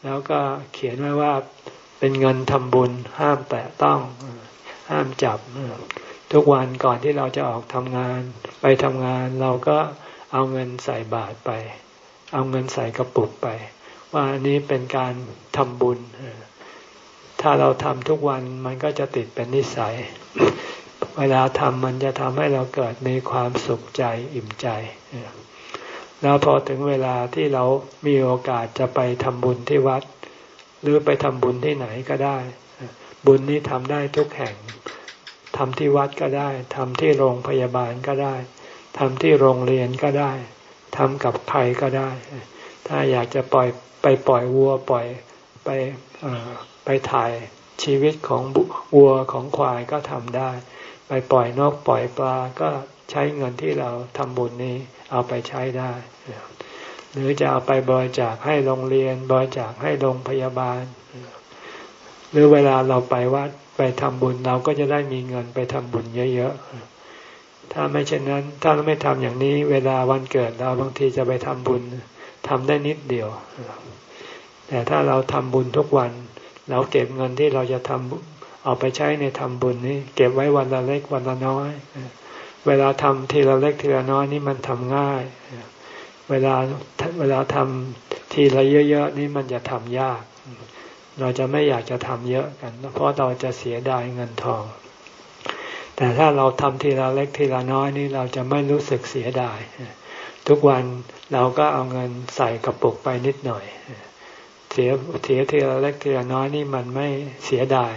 แล้วก็เขียนไว้ว่าเป็นเงินทำบุญห้ามแตะต้องห้ามจับ ทุกวันก่อนที่เราจะออกทำงานไปทำงานเราก็เอาเงินใส่บาทไป เอาเงินใส่กระปุกไป ว่าอันี้เป็นการทำบุญ ถ้าเราทำทุกวันมันก็จะติดเป็นนิสัย เวลาทำมันจะทำให้เราเกิดมีความสุขใจอิ่มใจ แล้วพอถึงเวลาที่เรามีโอกาสจะไปทำบุญที่วัด หรือไปทำบุญที่ไหนก็ได้ บุญนี้ทำได้ทุกแห่งทำที่วัดก็ได้ทำที่โรงพยาบาลก็ได้ทำที่โรงเรียนก็ได้ทำกับใครก็ได้ ถ้าอยากจะปล่อยไปปล่อยวัวปล่อยไป ไปถ่ายชีวิตของวัวของควายก็ทำได้ ไปปล่อยนกปล่อยปลาก็ใช้เงินที่เราทำบุญนี้เอาไปใช้ได้ หรือจะเอาไปบริจาคให้โรงเรียนบริจาคให้โรงพยาบาล หรือเวลาเราไปวัดไปทำบุญเราก็จะได้มีเงินไปทำบุญเยอะๆ ถ้าไม่เช่นนั้น ถ้าเราไม่ทำอย่างนี้ เวลาวันเกิดเราบางทีจะไปทำบุญทำได้นิดเดียว แต่ถ้าเราทำบุญทุกวัน เราเก็บเงินที่เราจะทำเอาไปใช้ในทำบุญนี้เก็บไว้วันละเล็กวันละน้อย เวลาทำทีละเล็กทีละน้อยนี่มันทำง่าย เวลาเวลาทำทีละเยอะๆนี่มันจะทำยาก เราจะไม่อยากจะทำเยอะกัน เพราะเราจะเสียดายเงินทอง แต่ถ้าเราทำทีละเล็กทีละน้อยนี่เราจะไม่รู้สึกเสียดาย ทุกวันเราก็เอาเงินใส่กระปุกไปนิดหน่อย เสียเสียทีละเล็กทีละน้อยนี่มันไม่เสียดาย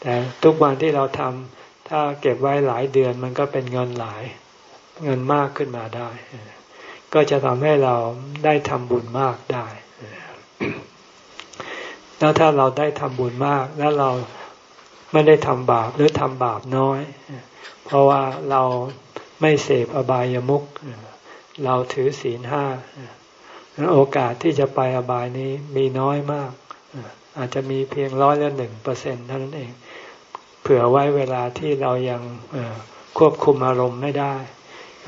แต่ทุกวันที่เราทำถ้าเก็บไว้หลายเดือนมันก็เป็นเงินหลาย เงินมากขึ้นมาได้ ก็จะทำให้เราได้ทำบุญมากได้แล้วถ้าเราได้ทำบุญมากแล้วเราไม่ได้ทำบาปหรือทำบาปน้อย เพราะว่าเราไม่เสพอบายามุขเราถือศีลห้า โอกาสที่จะไปอบายนี้มีน้อยมาก อาจจะมีเพียงร้อยละหนึ่งเปอร์เซ็นเท่านั้นเอง เผื่อไว้เวลาที่เรายังควบคุมอารมณ์ไม่ได้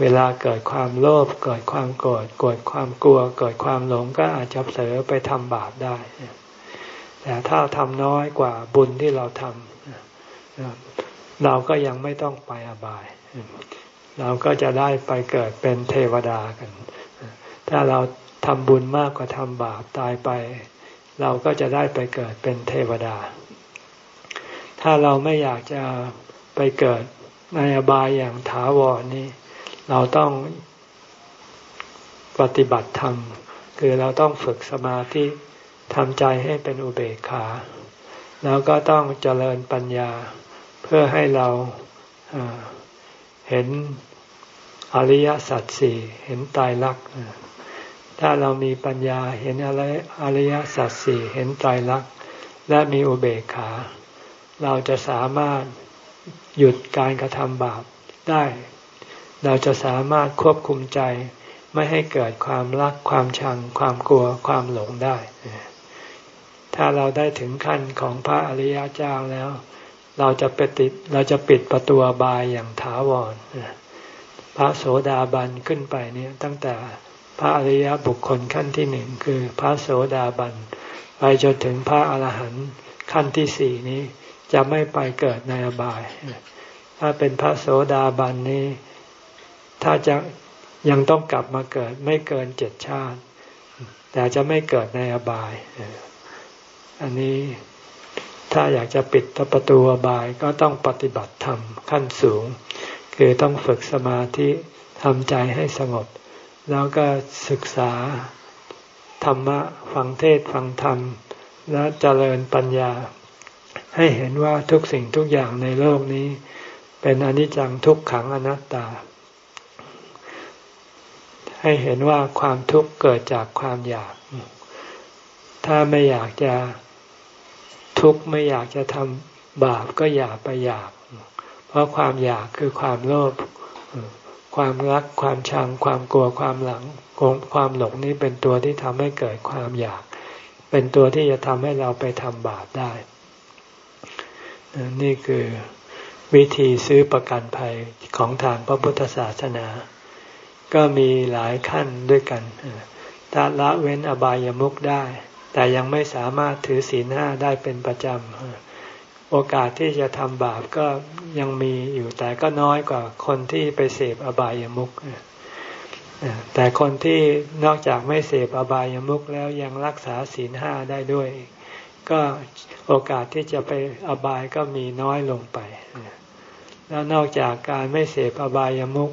เวลาเกิดความโลภเกิดความโกรธเกิดความกลัว เกิดความหลงก็อาจจะเสอไปทำบาปได้ แต่ถ้าทำน้อยกว่าบุญที่เราทำเราก็ยังไม่ต้องไปอบาย เราก็จะได้ไปเกิดเป็นเทวดากัน ถ้าเรา ทำบุญมากกว่าทำบาปตายไป เราก็จะได้ไปเกิดเป็นเทวดา ถ้าเราไม่อยากจะไปเกิดในอบายอย่างถาวรนี้ เราต้องปฏิบัติธรรม คือเราต้องฝึกสมาธิทำใจให้เป็นอุเบกขา แล้วก็ต้องเจริญปัญญาเพื่อให้เราเห็นอริยสัจสี่เห็นตายรัก ถ้าเรามีปัญญาเห็นอะไรอริยสัจสี่เห็นไตรลักษณ์และมีอุเบกขา เราจะสามารถหยุดการกระทำบาปได้ เราจะสามารถควบคุมใจไม่ให้เกิดความรักความชัง ความกลัวความหลงได้ ถ้าเราได้ถึงขั้นของพระอริยเจ้าแล้ว เราจะไปติดเราจะปิดประตูบายอย่างถาวรพระโสดาบันขึ้นไปเนี่ยตั้งแต่ พระอริยบุคคลขั้นที่หนึ่งคือพระโสดาบันไปจนถึงพระอรหันต์ขั้นที่สี่นี้จะไม่ไปเกิดในอบาย ถ้าเป็นพระโสดาบันนี้ ถ้าจะยังต้องกลับมาเกิดไม่เกินเจ็ดชาติ แต่จะไม่เกิดในอบาย อันนี้ถ้าอยากจะปิดประตูอบายก็ต้องปฏิบัติธรรมขั้นสูง คือต้องฝึกสมาธิทำใจให้สงบ แล้วก็ศึกษาธรรมะฟังเทศฟังธรรม และเจริญปัญญา ให้เห็นว่าทุกสิ่งทุกอย่างในโลกนี้ เป็นอนิจจังทุกขังอนัตตา ให้เห็นว่าความทุกข์เกิดจากความอยาก ถ้าไม่อยากจะทุกข์ไม่อยากจะทำบาปก็อย่าไปอยาก เพราะความอยากคือความโลภ ความรักความชังความกลัวความหลังความหลงนี้เป็นตัวที่ทำให้เกิดความอยาก เป็นตัวที่จะทำให้เราไปทำบาปได้ นี่คือวิธีซื้อประกันภัยของทางพระพุทธศาสนา ก็มีหลายขั้นด้วยกันถ้าละเว้นอบายามุกได้ แต่ยังไม่สามารถถือศีลห้าได้เป็นประจำ โอกาสที่จะทำบาปก็ยังมีอยู่แต่ก็น้อยกว่าคนที่ไปเสพอบายามุขแต่คนที่นอกจากไม่เสพอบายามุขแล้วยังรักษาศีลห้าได้ด้วย ก็โอกาสที่จะไปอบายก็มีน้อยลงไป แล้วนอกจากการไม่เสพอบายามุข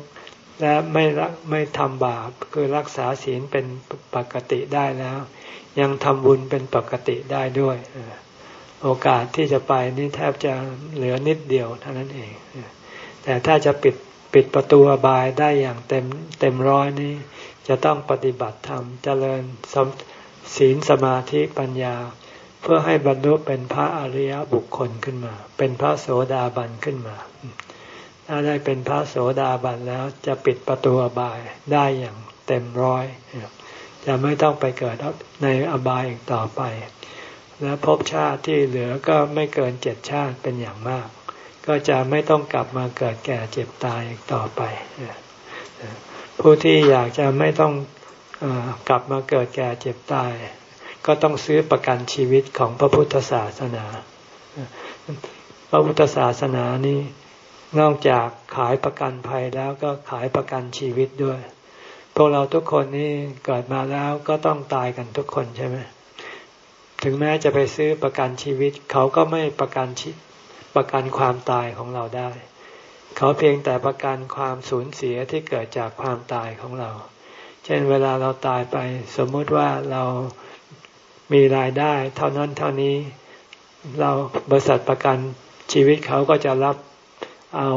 และไม่รักไม่ทำบาปคือรักษาศีลเป็นปกติได้แล้ว ยังทำบุญเป็นปกติได้ด้วย โอกาสที่จะไปนี่แทบจะเหลือนิดเดียวเท่านั้นเอง แต่ถ้าจะปิดปิดประตูอบายได้อย่างเต็มเต็มร้อยนี้จะต้องปฏิบัติธรรมเจริญศีลสมาธิปัญญา เพื่อให้บรรลุเป็นพระอริยบุคคลขึ้นมา เป็นพระโสดาบันขึ้นมา ถ้าได้เป็นพระโสดาบันแล้วจะปิดประตูอบายได้อย่างเต็มร้อย จะไม่ต้องไปเกิดในอบายอีกต่อไป และภพชาติที่เหลือก็ไม่เกินเจ็ดชาติเป็นอย่างมาก ก็จะไม่ต้องกลับมาเกิดแก่เจ็บตายอีกต่อไป ผู้ที่อยากจะไม่ต้องอกลับมาเกิดแก่เจ็บตาย ก็ต้องซื้อประกันชีวิตของพระพุทธศาสนา พระพุทธศาสนานี้นอกจากขายประกันภัยแล้วก็ขายประกันชีวิตด้วย พวกเราทุกคนนี่เกิดมาแล้วก็ต้องตายกันทุกคนใช่ไหม ถึงแม้จะไปซื้อประกันชีวิต เขาก็ไม่ประกันชีประกันความตายของเราได้ เขาเพียงแต่ประกันความสูญเสียที่เกิดจากความตายของเรา เช่นเวลาเราตายไป สมมติว่าเรามีรายได้ เท่านั้นเท่านี้ เราบริษัทประกันชีวิตเขาก็จะรับเอา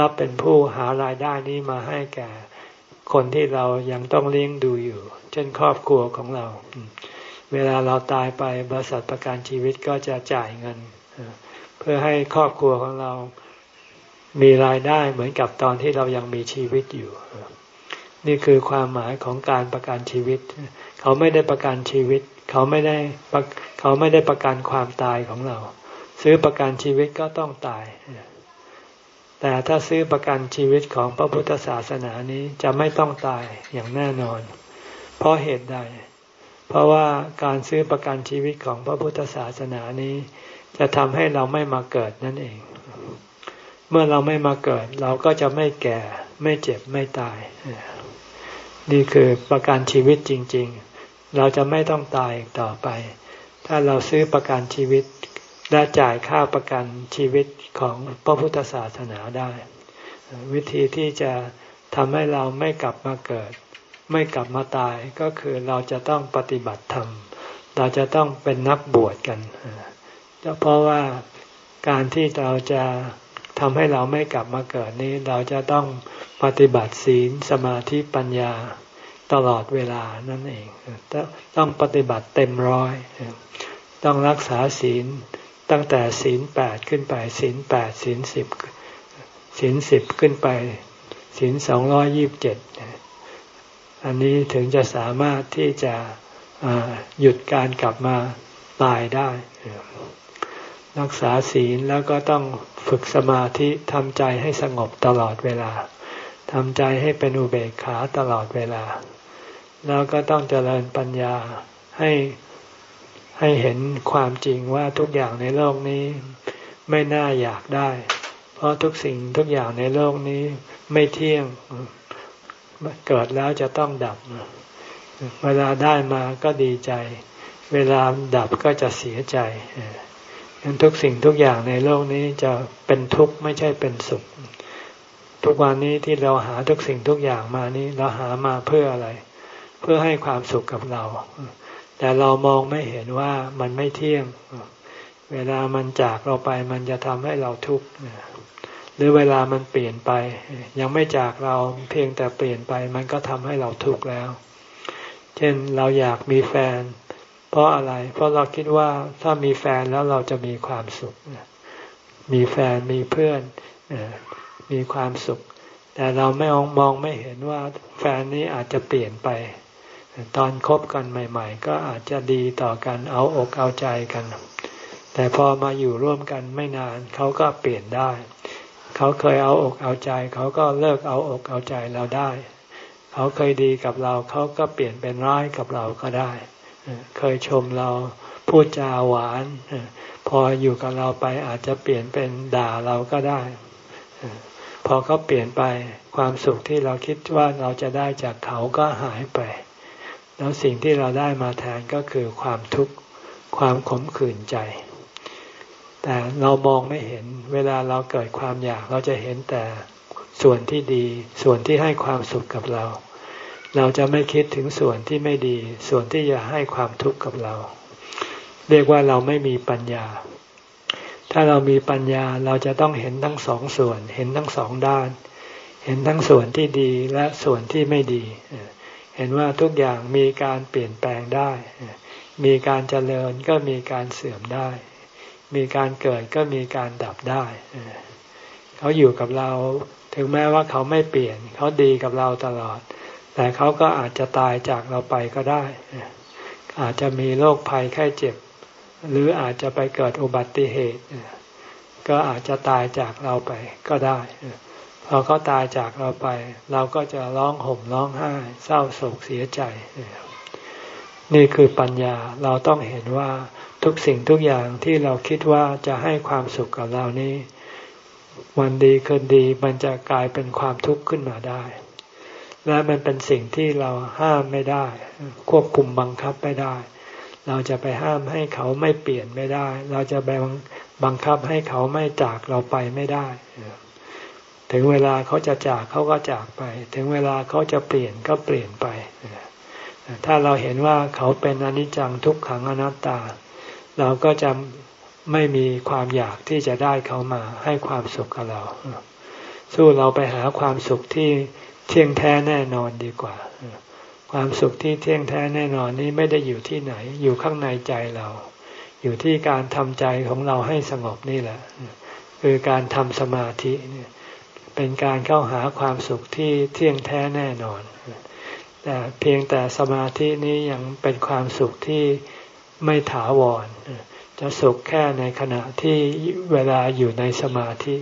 รับเป็นผู้หารายได้นี้มาให้แก่ คนที่เรายังต้องเลี้ยงดูอยู่ เช่นครอบครัวของเรา เวลาเราตายไปบริษัทประกันชีวิตก็จะจ่ายเงิน เพื่อให้ครอบครัวของเรามีรายได้เหมือนกับตอนที่เรายังมีชีวิตอยู่ นี่คือความหมายของการประกันชีวิต เขาไม่ได้ประกันชีวิต เขาไม่ได้เขาไม่ได้ประกันความตายของเรา ซื้อประกันชีวิตก็ต้องตาย แต่ถ้าซื้อประกันชีวิตของพระพุทธศาสนานี้จะไม่ต้องตายอย่างแน่นอน เพราะเหตุใด เพราะว่าการซื้อประกันชีวิตของพระพุทธศาสนานี้ จะทำให้เราไม่มาเกิดนั่นเอง เมื่อเราไม่มาเกิด เราก็จะไม่แก่ ไม่เจ็บไม่ตาย นี่คือประกันชีวิตจริง ๆ เราจะไม่ต้องตายต่อไป ถ้าเราซื้อประกันชีวิตและจ่ายค่าประกันชีวิตของพระพุทธศาสนาได้ วิธีที่จะทำให้เราไม่กลับมาเกิด ไม่กลับมาตายก็คือเราจะต้องปฏิบัติธรรม เราจะต้องเป็นนักบวชกันเพราะว่าการที่เราจะทำให้เราไม่กลับมาเกิดนี้ เราจะต้องปฏิบัติศีลสมาธิปัญญาตลอดเวลานั่นเองต้องปฏิบัติเต็มร้อย ต้องรักษาศีลตั้งแต่ศีลแปดขึ้นไปศีลแปดศีลสิบศีลสิบขึ้นไปศีลสองร้อยยิบเจ็ด อันนี้ถึงจะสามารถที่จะหยุดการกลับมาตายได้ รักษาศีลแล้วก็ต้องฝึกสมาธิทำใจให้สงบตลอดเวลาทำใจให้เป็นอุเบกขาตลอดเวลา แล้วก็ต้องเจริญปัญญาให้ให้เห็นความจริงว่าทุกอย่างในโลกนี้ไม่น่าอยากได้ เพราะทุกสิ่งทุกอย่างในโลกนี้ไม่เที่ยง เกิดแล้วจะต้องดับ เวลาได้มาก็ดีใจ เวลาดับก็จะเสียใจทุกสิ่งทุกอย่างในโลกนี้จะเป็นทุกข์ไม่ใช่เป็นสุข ทุกวันนี้ที่เราหาทุกสิ่งทุกอย่างมานี้เราหามาเพื่ออะไร เพื่อให้ความสุขกับเรา แต่เรามองไม่เห็นว่ามันไม่เที่ยง เวลามันจากเราไปมันจะทำให้เราทุกข์ หรือเวลามันเปลี่ยนไป ยังไม่จากเราเพียงแต่เปลี่ยนไป มันก็ทำให้เราทุกข์แล้ว เช่นเราอยากมีแฟน เพราะอะไร เพราะเราคิดว่าถ้ามีแฟนแล้วเราจะมีความสุข มีแฟนมีเพื่อนมีความสุข แต่เราไม่มองมองไม่เห็นว่าแฟนนี้อาจจะเปลี่ยนไป ตอนคบกันใหม่ ๆ ก็อาจจะดีต่อกันเอาอกเอาใจกัน แต่พอมาอยู่ร่วมกันไม่นานเขาก็เปลี่ยนได้ เขาเคยเอาอกเอาใจ เขาก็เลิกเอาอกเอาใจเราได้ เขาเคยดีกับเราเขาก็เปลี่ยนเป็นร้ายกับเราก็ได้ เคยชมเราพูดจาหวาน พออยู่กับเราไปอาจจะเปลี่ยนเป็นด่าเราก็ได้ พอเขาเปลี่ยนไปความสุขที่เราคิดว่าเราจะได้จากเขาก็หายไป แล้วสิ่งที่เราได้มาแทนก็คือความทุกข์ความขมขื่นใจ แต่เรามองไม่เห็น เวลาเราเกิดความอยากเราจะเห็นแต่ส่วนที่ดี ส่วนที่ให้ความสุขกับเรา เราจะไม่คิดถึงส่วนที่ไม่ดี ส่วนที่จะให้ความทุกข์กับเรา เรียกว่าเราไม่มีปัญญา ถ้าเรามีปัญญาเราจะต้องเห็นทั้งสองส่วน เห็นทั้งสองด้าน เห็นทั้งส่วนที่ดีและส่วนที่ไม่ดี เห็นว่าทุกอย่างมีการเปลี่ยนแปลงได้ มีการเจริญก็มีการเสื่อมได้ มีการเกิดก็มีการดับได้เขาอยู่กับเราถึงแม้ว่าเขาไม่เปลี่ยน เขาดีกับเราตลอด แต่เขาก็อาจจะตายจากเราไปก็ได้ อาจจะมีโรคภัยไข้เจ็บ หรืออาจจะไปเกิดอุบัติเหตุ ก็อาจจะตายจากเราไปก็ได้พอเขาตายจากเราไป เราก็จะร้องห่มร้องไห้ เศร้าโศกเสียใจ นี่คือปัญญาเราต้องเห็นว่า ทุกสิ่งทุกอย่างที่เราคิดว่าจะให้ความสุขกับเรานี้ วันดีคืนดีมันจะกลายเป็นความทุกข์ขึ้นมาได้ และมันเป็นสิ่งที่เราห้ามไม่ได้ ควบคุมบังคับไม่ได้ เราจะไปห้ามให้เขาไม่เปลี่ยนไม่ได้ เราจะไปบังคับให้เขาไม่จากเราไปไม่ได้ ถึงเวลาเขาจะจากเขาก็จากไป ถึงเวลาเขาจะเปลี่ยนก็เปลี่ยนไปถ้าเราเห็นว่าเขาเป็นอนิจจังทุกขังอนัตตา เราก็จะไม่มีความอยากที่จะได้เขามาให้ความสุขกับเรา สู้เราไปหาความสุขที่เที่ยงแท้แน่นอนดีกว่า ความสุขที่เที่ยงแท้แน่นอนนี้ไม่ได้อยู่ที่ไหน อยู่ข้างในใจเรา อยู่ที่การทำใจของเราให้สงบนี่แหละ คือการทำสมาธิเป็นการเข้าหาความสุขที่เที่ยงแท้แน่นอนแต่เพียงแต่สมาธินี้ยังเป็นความสุขที่ ไม่ถาวร จะสุขแค่ในขณะที่เวลาอยู่ในสมาธิ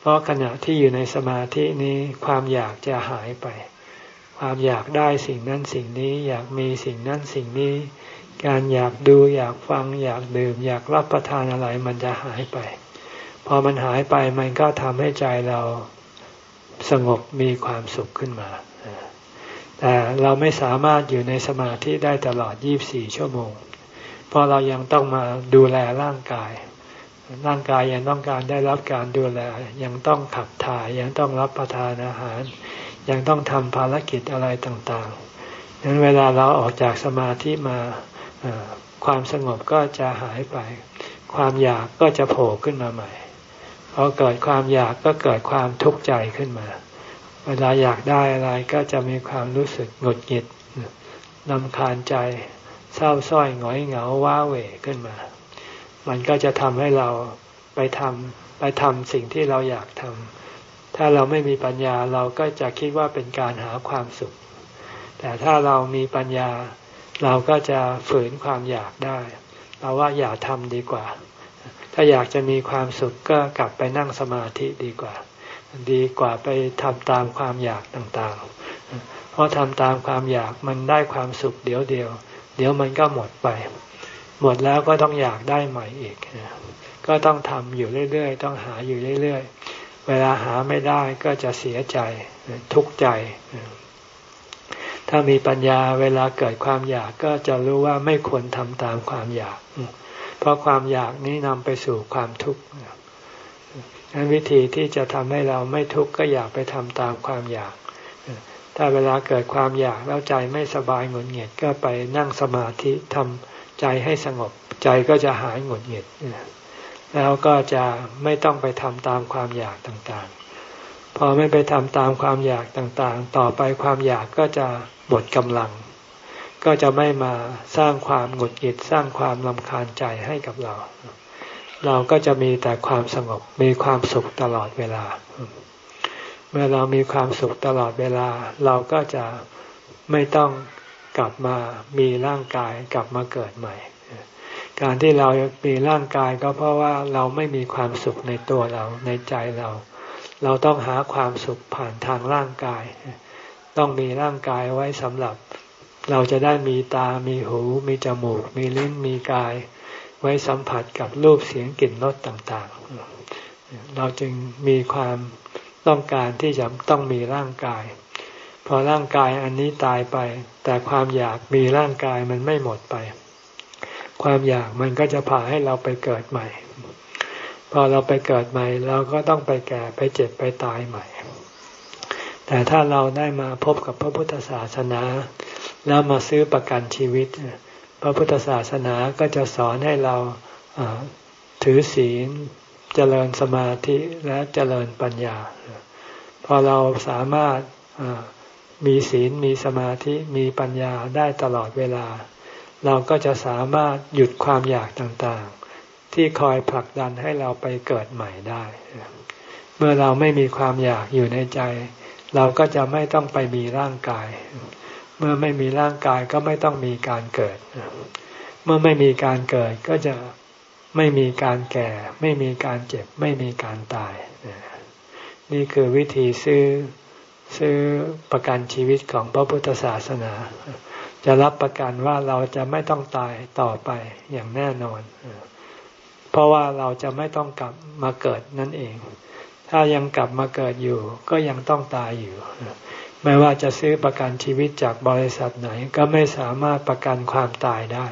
เพราะขณะที่อยู่ในสมาธินี้ความอยากจะหายไป ความอยากได้สิ่งนั้นสิ่งนี้อยากมีสิ่งนั้นสิ่งนี้ การอยากดูอยากฟังอยากดื่ม อยากรับประทานอะไรมันจะหายไป พอมันหายไปมันก็ทำให้ใจเราสงบมีความสุขขึ้นมาแต่เราไม่สามารถอยู่ในสมาธิได้ตลอด 24 ชั่วโมง เพราะเรายังต้องมาดูแลร่างกาย ร่างกายยังต้องการได้รับการดูแล ยังต้องขับถ่ายยังต้องรับประทานอาหาร ยังต้องทำภารกิจอะไรต่างๆดังนั้นเวลาเราออกจากสมาธิมาความสงบก็จะหายไป ความอยากก็จะโผล่ขึ้นมาใหม่พอเกิดความอยากก็เกิดความทุกข์ใจขึ้นมา เวลาอยากได้อะไรก็จะมีความรู้สึกหงุดหงิดนำคาญใจ เศร้าส้อยหงอยเหงาว้าเหวขึ้นมา มันก็จะทำให้เราไปทำไปทำสิ่งที่เราอยากทำถ้าเราไม่มีปัญญาเราก็จะคิดว่าเป็นการหาความสุข แต่ถ้าเรามีปัญญา เราก็จะฝืนความอยากได้ เราว่าอย่าทำดีกว่า ถ้าอยากจะมีความสุขก็กลับไปนั่งสมาธิดีกว่า ดีกว่าไปทำตามความอยากต่างๆ เพราะทำตามความอยากมันได้ความสุขเดียวเดียว เดี๋ยวมันก็หมดไป หมดแล้วก็ต้องอยากได้ใหม่อีก ก็ต้องทำอยู่เรื่อยๆ ต้องหาอยู่เรื่อยๆ เวลาหาไม่ได้ก็จะเสียใจทุกข์ใจ ถ้ามีปัญญาเวลาเกิดความอยากก็จะรู้ว่าไม่ควรทำตามความอยาก เพราะความอยากนี้นำไปสู่ความทุกข์นั้นวิธีที่จะทำให้เราไม่ทุกข์ก็อยากไปทำตามความอยาก ถ้าเวลาเกิดความอยากแล้วใจไม่สบายหงุดหงิดก็ไปนั่งสมาธิทำใจให้สงบ ใจก็จะหายหงุดหงิดแล้วก็จะไม่ต้องไปทำตามความอยากต่างๆ พอไม่ไปทำตามความอยากต่างๆ ต่อไปความอยากก็จะหมดกำลัง ก็จะไม่มาสร้างความหงุดหงิดสร้างความลำคาญใจให้กับเรา เราก็จะมีแต่ความสงบมีความสุขตลอดเวลา เมื่อเรามีความสุขตลอดเวลา เราก็จะไม่ต้องกลับมามีร่างกายกลับมาเกิดใหม่ การที่เรามีร่างกายก็เพราะว่าเราไม่มีความสุขในตัวเราในใจเรา เราต้องหาความสุขผ่านทางร่างกาย ต้องมีร่างกายไว้สำหรับ เราจะได้มีตา มีหู มีจมูก มีลิ้น มีกาย ไว้สัมผัสกับรูปเสียงกลิ่นรสต่างๆ เราจึงมีความ ต้องการที่จะต้องมีร่างกาย พอร่างกายอันนี้ตายไป แต่ความอยากมีร่างกายมันไม่หมดไป ความอยากมันก็จะพาให้เราไปเกิดใหม่ พอเราไปเกิดใหม่ เราก็ต้องไปแก่ไปเจ็บไปตายใหม่ แต่ถ้าเราได้มาพบกับพระพุทธศาสนา แล้วมาซื้อประกันชีวิต พระพุทธศาสนาก็จะสอนให้เราถือศีล เจริญสมาธิและเจริญปัญญา พอเราสามารถมีศีลมีสมาธิมีปัญญาได้ตลอดเวลา เราก็จะสามารถหยุดความอยากต่างๆ ที่คอยผลักดันให้เราไปเกิดใหม่ได้ เมื่อเราไม่มีความอยากอยู่ในใจ เราก็จะไม่ต้องไปมีร่างกาย เมื่อไม่มีร่างกายก็ไม่ต้องมีการเกิด เมื่อไม่มีการเกิดก็จะ ไม่มีการแก่ ไม่มีการเจ็บ ไม่มีการตาย นี่คือวิธีซื้อซื้อประกันชีวิตของพระพุทธศาสนา จะรับประกันว่าเราจะไม่ต้องตายต่อไปอย่างแน่นอน เพราะว่าเราจะไม่ต้องกลับมาเกิดนั่นเอง ถ้ายังกลับมาเกิดอยู่ ก็ยังต้องตายอยู่ ไม่ว่าจะซื้อประกันชีวิตจากบริษัทไหน ก็ไม่สามารถประกันความตายได้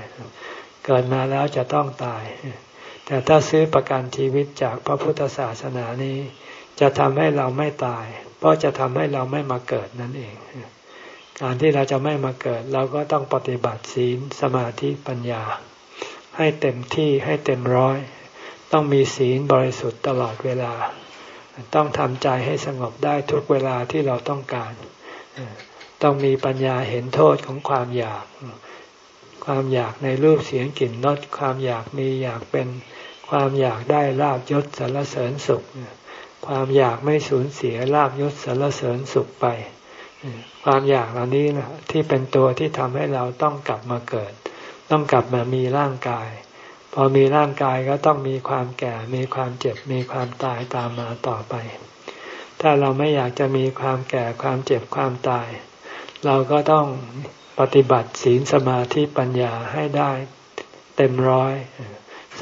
เกิดมาแล้วจะต้องตาย แต่ถ้าซื้อประกันชีวิตจากพระพุทธศาสนานี้ จะทำให้เราไม่ตาย เพราะจะทำให้เราไม่มาเกิดนั่นเอง การที่เราจะไม่มาเกิด เราก็ต้องปฏิบัติศีลสมาธิปัญญา ให้เต็มที่ให้เต็มร้อย ต้องมีศีลบริสุทธิ์ตลอดเวลา ต้องทำใจให้สงบได้ทุกเวลาที่เราต้องการ ต้องมีปัญญาเห็นโทษของความอยาก ความอยากในรูปเสียงกลิ่นรสความอยากมีอยากเป็น ความอยากได้ลาบยศสารเสริญสุข ความอยากไม่สูญเสียลาบยศสารเสริญสุขไป ความอยากเหล่านี้นะที่เป็นตัวที่ทำให้เราต้องกลับมาเกิด ต้องกลับมามีร่างกาย พอมีร่างกายก็ต้องมีความแก่ มีความเจ็บ มีความตายตามมาต่อไป ถ้าเราไม่อยากจะมีความแก่ ความเจ็บ ความตาย เราก็ต้องปฏิบัติศีลสมาธิปัญญาให้ได้เต็มร้อย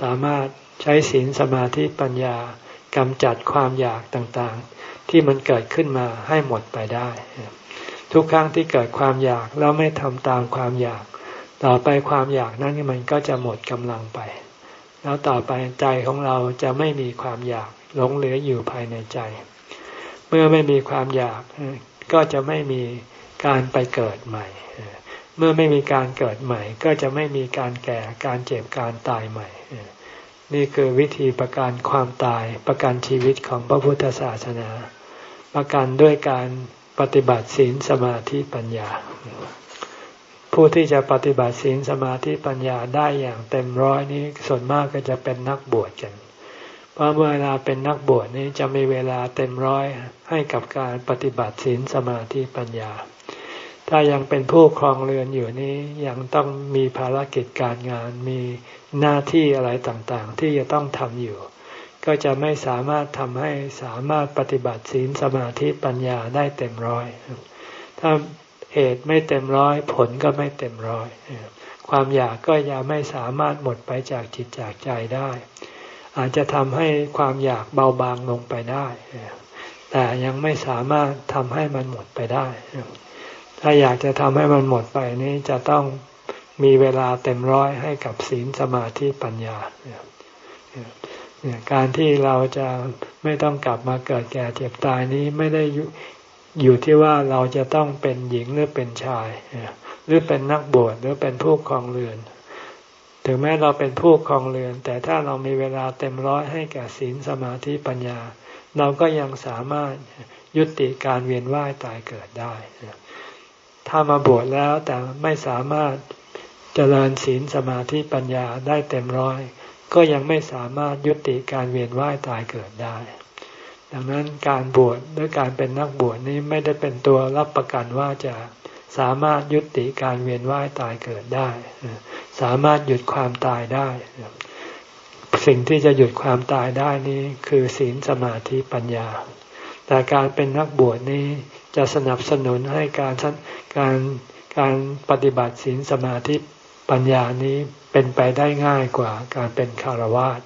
สามารถ ใช้ศีลสมาธิปัญญากำจัดความอยากต่างๆ ที่มันเกิดขึ้นมาให้หมดไปได้ ทุกครั้งที่เกิดความอยากแล้วไม่ทำตามความอยาก ต่อไปความอยากนั้นมันก็จะหมดกำลังไป แล้วต่อไปใจของเราจะไม่มีความอยากหลงเหลืออยู่ภายในใจ เมื่อไม่มีความอยากก็จะไม่มีการไปเกิดใหม่ เมื่อไม่มีการเกิดใหม่ ก็จะไม่มีการแก่การเจ็บการตายใหม่ นี่คือวิธีประกันความตายประกันชีวิตของพระพุทธศาสนา ประกันด้วยการปฏิบัติศีลสมาธิปัญญา ผู้ที่จะปฏิบัติศีลสมาธิปัญญาได้อย่างเต็มร้อยนี้ส่วนมากก็จะเป็นนักบวชกัน เพราะเมื่อเวลาเป็นนักบวชนี้จะมีเวลาเต็มร้อยให้กับการปฏิบัติศีลสมาธิปัญญา ถ้ายังเป็นผู้ครองเรือนอยู่นี้ยังต้องมีภารกิจการงาน มีหน้าที่อะไรต่างๆ ที่จะต้องทำอยู่ ก็จะไม่สามารถทำให้สามารถปฏิบัติศีลสมาธิปัญญาได้เต็มร้อย ถ้าเหตุไม่เต็มร้อย ผลก็ไม่เต็มร้อยความอยากก็ยังไม่สามารถหมดไปจากจิตจากใจได้ อาจจะทำให้ความอยากเบาบางลงไปได้ แต่ยังไม่สามารถทำให้มันหมดไปได้ ถ้าอยากจะทำให้มันหมดไปนี้จะต้องมีเวลาเต็มร้อยให้กับศีลสมาธิปัญญา การที่เราจะไม่ต้องกลับมาเกิดแก่เจ็บตายนี้ไม่ได้อยู่ที่ว่าเราจะต้องเป็นหญิงหรือเป็นชาย หรือเป็นนักบวชหรือเป็นผู้ครองเรือน ถึงแม้เราเป็นผู้ครองเรือน แต่ถ้าเรามีเวลาเต็มร้อยให้แก่ศีลสมาธิปัญญา เราก็ยังสามารถยุติการเวียนว่ายตายเกิดได้ ถ้ามาบวชแล้วแต่ไม่สามารถเจริญศีลสมาธิปัญญาได้เต็มร้อย ก็ยังไม่สามารถยุติการเวียนว่ายตายเกิดได้ ดังนั้นการบวชหรือการเป็นนักบวชนี้ไม่ได้เป็นตัวรับประกันว่าจะสามารถยุติการเวียนว่ายตายเกิดได้ สามารถหยุดความตายได้ สิ่งที่จะหยุดความตายได้นี้คือศีลสมาธิปัญญา แต่การเป็นนักบวชนี้ จะสนับสนุนให้การการการปฏิบัติศีลสมาธิปัญญานี้เป็นไปได้ง่ายกว่าการเป็นคารวาส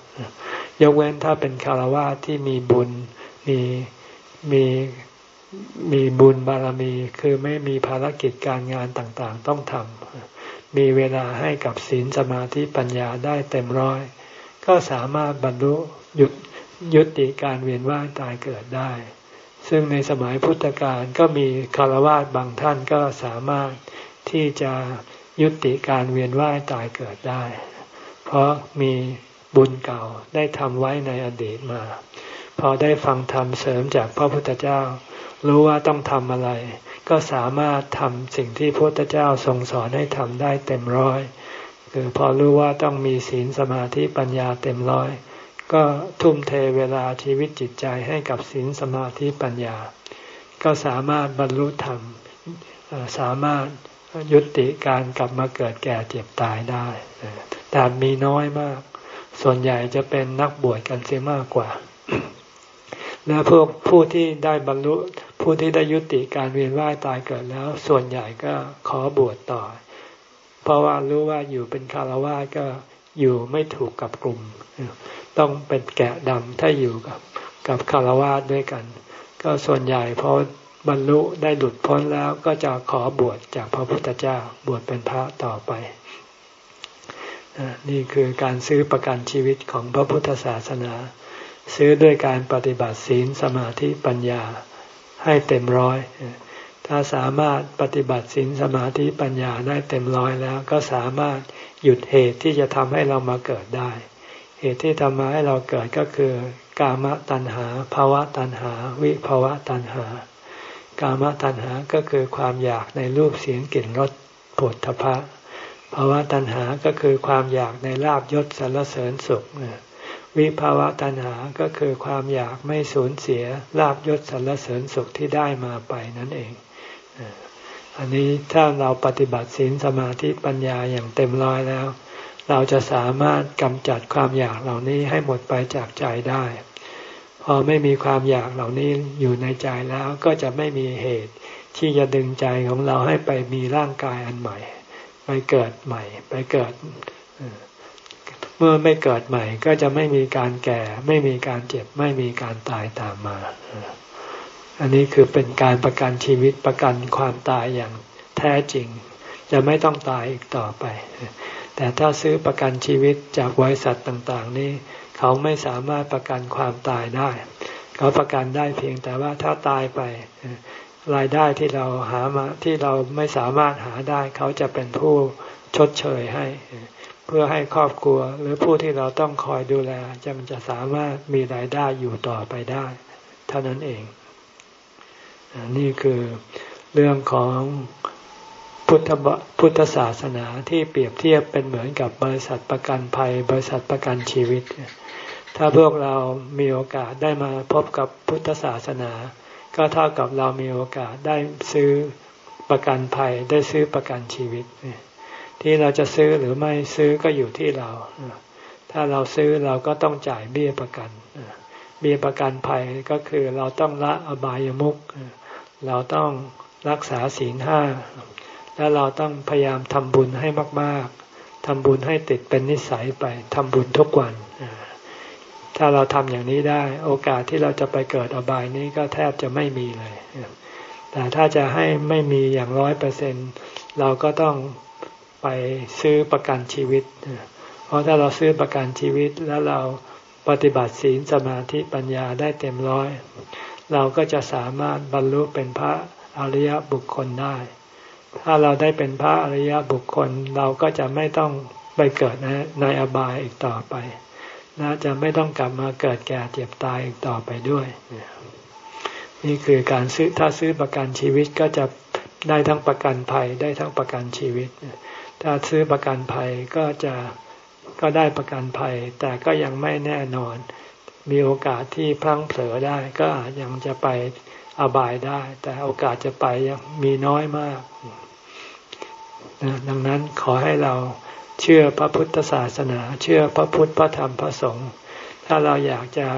ยกเว้นถ้าเป็นคารวาสที่มีบุญมีมีมีบุญบารมีคือไม่มีภารกิจการงานต่างๆ ต้องทำมีเวลาให้กับศีลสมาธิปัญญาได้เต็มร้อย ก็สามารถบรรลุหยุดยุติการเวียนว่ายตายเกิดได้ ซึ่งในสมัยพุทธกาลก็มีคารวาสบางท่านก็สามารถที่จะยุติการเวียนว่ายตายเกิดได้ เพราะมีบุญเก่าได้ทำไว้ในอดีตมา พอได้ฟังธรรมเสริมจากพระพุทธเจ้า รู้ว่าต้องทำอะไร ก็สามารถทำสิ่งที่พระพุทธเจ้าทรงสอนให้ทำได้เต็มร้อย คือพอรู้ว่าต้องมีศีลสมาธิปัญญาเต็มร้อย ก็ทุ่มเทเวลาชีวิตจิตใจให้กับศีลสมาธิปัญญา ก็สามารถบรรลุธรรม สามารถยุติการกลับมาเกิดแก่เจ็บตายได้ แต่มีน้อยมาก ส่วนใหญ่จะเป็นนักบวชกันเสียมากกว่า และพวกผู้ที่ได้บรรลุผู้ที่ได้ยุติการเวียนว่ายตายเกิดแล้ว ส่วนใหญ่ก็ขอบวชต่อ เพราะว่ารู้ว่าอยู่เป็นคารวะก็อยู่ไม่ถูกกับกลุ่ม ต้องเป็นแกะดำถ้าอยู่กับกับคารวะด้วยกัน ก็ส่วนใหญ่พอบรรลุได้หลุดพ้นแล้วก็จะขอบวชจากพระพุทธเจ้าบวชเป็นพระต่อไปนี่คือการซื้อประกันชีวิตของพระพุทธศาสนา ซื้อด้วยการปฏิบัติศีลสมาธิปัญญาให้เต็มร้อย ถ้าสามารถปฏิบัติศีลสมาธิปัญญาได้เต็มร้อยแล้ว ก็สามารถหยุดเหตุที่จะทำให้เรามาเกิดได้ เหตุที่ทำมาให้เราเกิดก็คือกามตัณหาภาวะตัณหา วิภาวะตัณหา กามตัณหาก็คือความอยากในรูปเสียงกลิ่นรสผลทพะภาวะตัณหาก็คือความอยากในลาบยศสรรเสริญสุข วิภาวะตัณหาก็คือความอยากไม่สูญเสียลาบยศสรรเสริญสุขที่ได้มาไปนั่นเอง อันนี้ถ้าเราปฏิบัติศีลสมาธิปัญญาอย่างเต็มร้อยแล้ว เราจะสามารถกำจัดความอยากเหล่านี้ให้หมดไปจากใจได้ พอไม่มีความอยากเหล่านี้อยู่ในใจแล้วก็จะไม่มีเหตุ ที่จะดึงใจของเราให้ไปมีร่างกายอันใหม่ ไปเกิดใหม่ ไปเกิด เมื่อไม่เกิดใหม่ก็จะไม่มีการแก่ ไม่มีการเจ็บ ไม่มีการตายตามมา อันนี้คือเป็นการประกันชีวิตประกันความตายอย่างแท้จริง จะไม่ต้องตายอีกต่อไป แต่ถ้าซื้อประกันชีวิตจากบริษัทต่างๆ นี่เขาไม่สามารถประกันความตายได้ เขาประกันได้เพียงแต่ว่าถ้าตายไป รายได้ที่เราหามาที่เราไม่สามารถหาได้ เขาจะเป็นผู้ชดเชยให้ เพื่อให้ครอบครัวหรือผู้ที่เราต้องคอยดูแลจะมันจะสามารถมีรายได้อยู่ต่อไปได้ เท่านั้นเอง นี่คือเรื่องของ พุทธพุทธศาสนาที่เปรียบเทียบเป็นเหมือนกับบริษัทประกันภัย บริษัทประกันชีวิต ถ้าพวกเรามีโอกาสได้มาพบกับพุทธศาสนา ก็เท่ากับเรามีโอกาสได้ซื้อประกันภัยได้ซื้อประกันชีวิต ที่เราจะซื้อหรือไม่ซื้อก็อยู่ที่เรา ถ้าเราซื้อเราก็ต้องจ่ายเบี้ยประกันเบี้ยประกันภัยก็คือเราต้องละอบายมุขเราต้องรักษาศีลห้า แล้วเราต้องพยายามทำบุญให้มาก ๆทำบุญให้ติดเป็นนิสัยไปทำบุญทุกวัน ถ้าเราทำอย่างนี้ได้ โอกาสที่เราจะไปเกิดอบายนี้ก็แทบจะไม่มีเลย แต่ถ้าจะให้ไม่มีอย่างร้อยเปอร์เซ็นเราก็ต้องไปซื้อประกันชีวิต เพราะถ้าเราซื้อประกันชีวิตแล้วเราปฏิบัติศีลสมาธิปัญญาได้เต็มร้อย เราก็จะสามารถบรรลุเป็นพระอริยบุคคลได้ ถ้าเราได้เป็นพระอริยบุคคลเราก็จะไม่ต้องไปเกิดในในอบายอีกต่อไปนะจะไม่ต้องกลับมาเกิดแก่เจ็บตายอีกต่อไปด้วย นี่คือการซื้อถ้าซื้อประกันชีวิตก็จะได้ทั้งประกันภัยได้ทั้งประกันชีวิต ถ้าซื้อประกันภัยก็จะก็ได้ประกันภัย แต่ก็ยังไม่แน่นอน มีโอกาสที่พลั้งเผลอได้ก็อาจยังจะไป อบายได้ แต่โอกาสจะไปยังมีน้อยมากดังนั้นขอให้เราเชื่อพระพุทธศาสนา เชื่อพระพุทธพระธรรมพระสงฆ์ถ้าเราอยากจะ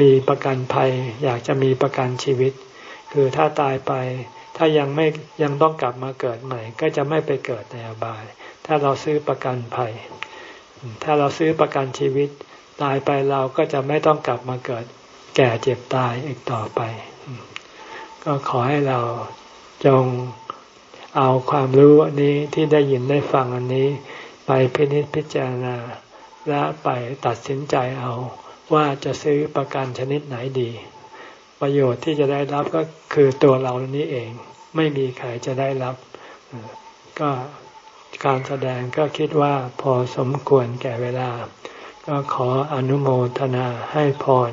มีประกันภัย อยากจะมีประกันชีวิต คือถ้าตายไป ถ้ายังไม่ยังต้องกลับมาเกิดใหม่ ก็จะไม่ไปเกิดในอบาย ถ้าเราซื้อประกันภัย ถ้าเราซื้อประกันชีวิต ตายไปเราก็จะไม่ต้องกลับมาเกิด แก่เจ็บตายอีกต่อไป ก็ขอให้เราจงเอาความรู้อันนี้ที่ได้ยินได้ฟังอันนี้ ไปพินิจพิจารณา และไปตัดสินใจเอาว่าจะซื้อประกันชนิดไหนดี ประโยชน์ที่จะได้รับก็คือตัวเรานี้เอง ไม่มีใครจะได้รับ ก็การแสดงก็คิดว่าพอสมควรแก่เวลา ก็ขออนุโมทนาให้พร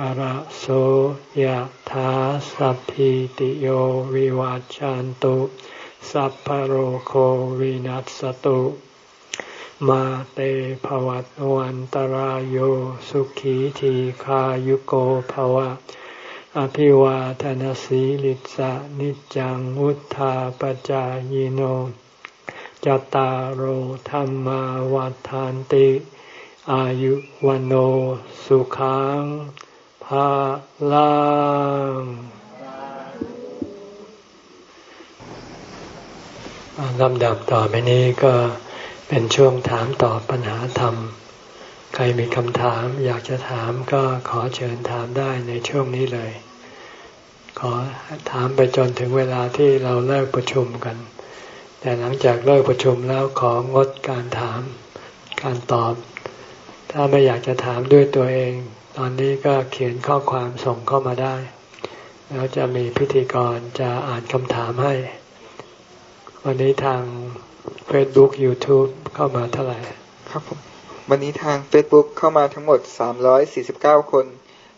อะระโสยถาสัพพิติโยวิวัจจันตุสัพพโรโควินัสตุ มาเตภวัตวันตารโยสุขีทีขายุโกภวะ อภิวาทนสีลิสะนิจังวุธาปจายโนจตารโหธรรมวัฏานติ อายุวันโอสุขัง ภาลังลำดับต่อไปนี้ก็เป็นช่วงถามตอบปัญหาธรรม ใครมีคำถามอยากจะถามก็ขอเชิญถามได้ในช่วงนี้เลย ขอถามไปจนถึงเวลาที่เราเลิกประชุมกัน แต่หลังจากเลิกประชุมแล้วของดการถาม การตอบ ถ้าไม่อยากจะถามด้วยตัวเอง ตอนนี้ก็เขียนข้อความส่งเข้ามาได้ แล้วจะมีพิธีกรจะอ่านคำถามให้ วันนี้ทาง Facebook YouTube เข้ามาเท่าไหร่ครับผมวันนี้ทาง Facebook เข้ามาทั้งหมด 349 คน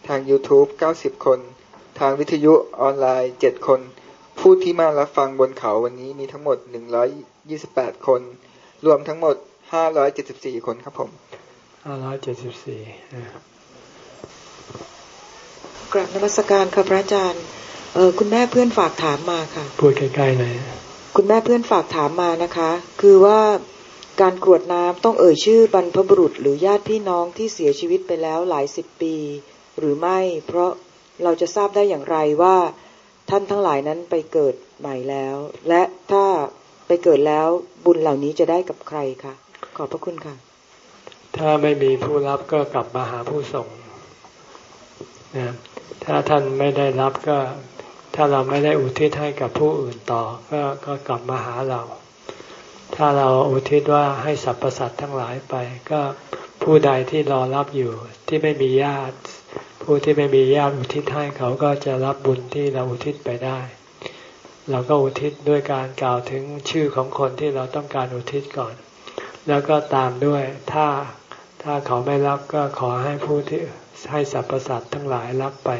ทาง YouTube 90 คน ทางวิทยุออนไลน์ 7 คน ผู้ที่มารับฟังบนเขาวันนี้มีทั้งหมด 128 คน รวมทั้งหมด 574 คนครับผม574 กราบนมัสการค่ะพระอาจารย์เออคุณแม่เพื่อนฝากถามมาค่ะพูดใกล้ๆหน่อยคุณแม่เพื่อนฝากถามมานะคะ คือว่าการกรวดน้ำต้องเอ่ยชื่อบรรพบุรุษ หรือญาติพี่น้องที่เสียชีวิตไปแล้วหลายสิบปี หรือไม่ เพราะเราจะทราบได้อย่างไรว่าท่านทั้งหลายนั้นไปเกิดใหม่แล้ว และถ้าไปเกิดแล้วบุญเหล่านี้จะได้กับใครคะขอบพระคุณค่ะ ถ้าไม่มีผู้รับก็กลับมาหาผู้ส่งนะ ถ้าท่านไม่ได้รับก็ ถ้าเราไม่ได้อุทิศให้กับผู้อื่นต่อ ก็ก็กลับมาหาเรา ถ้าเราอุทิศว่าให้สรรพสัตว์ทั้งหลายไป ก็ผู้ใดที่รอรับอยู่ที่ไม่มีญาติ ผู้ที่ไม่มีญาติอุทิศให้เขาก็จะรับบุญที่เราอุทิศไปได้ เราก็อุทิศด้วยการกล่าวถึงชื่อของคนที่เราต้องการอุทิศก่อน แล้วก็ตามด้วยถ้าถ้าเขาไม่รับก็ขอให้ผู้ที่ ให้สรรพสัตว์ทั้งหลายรับไป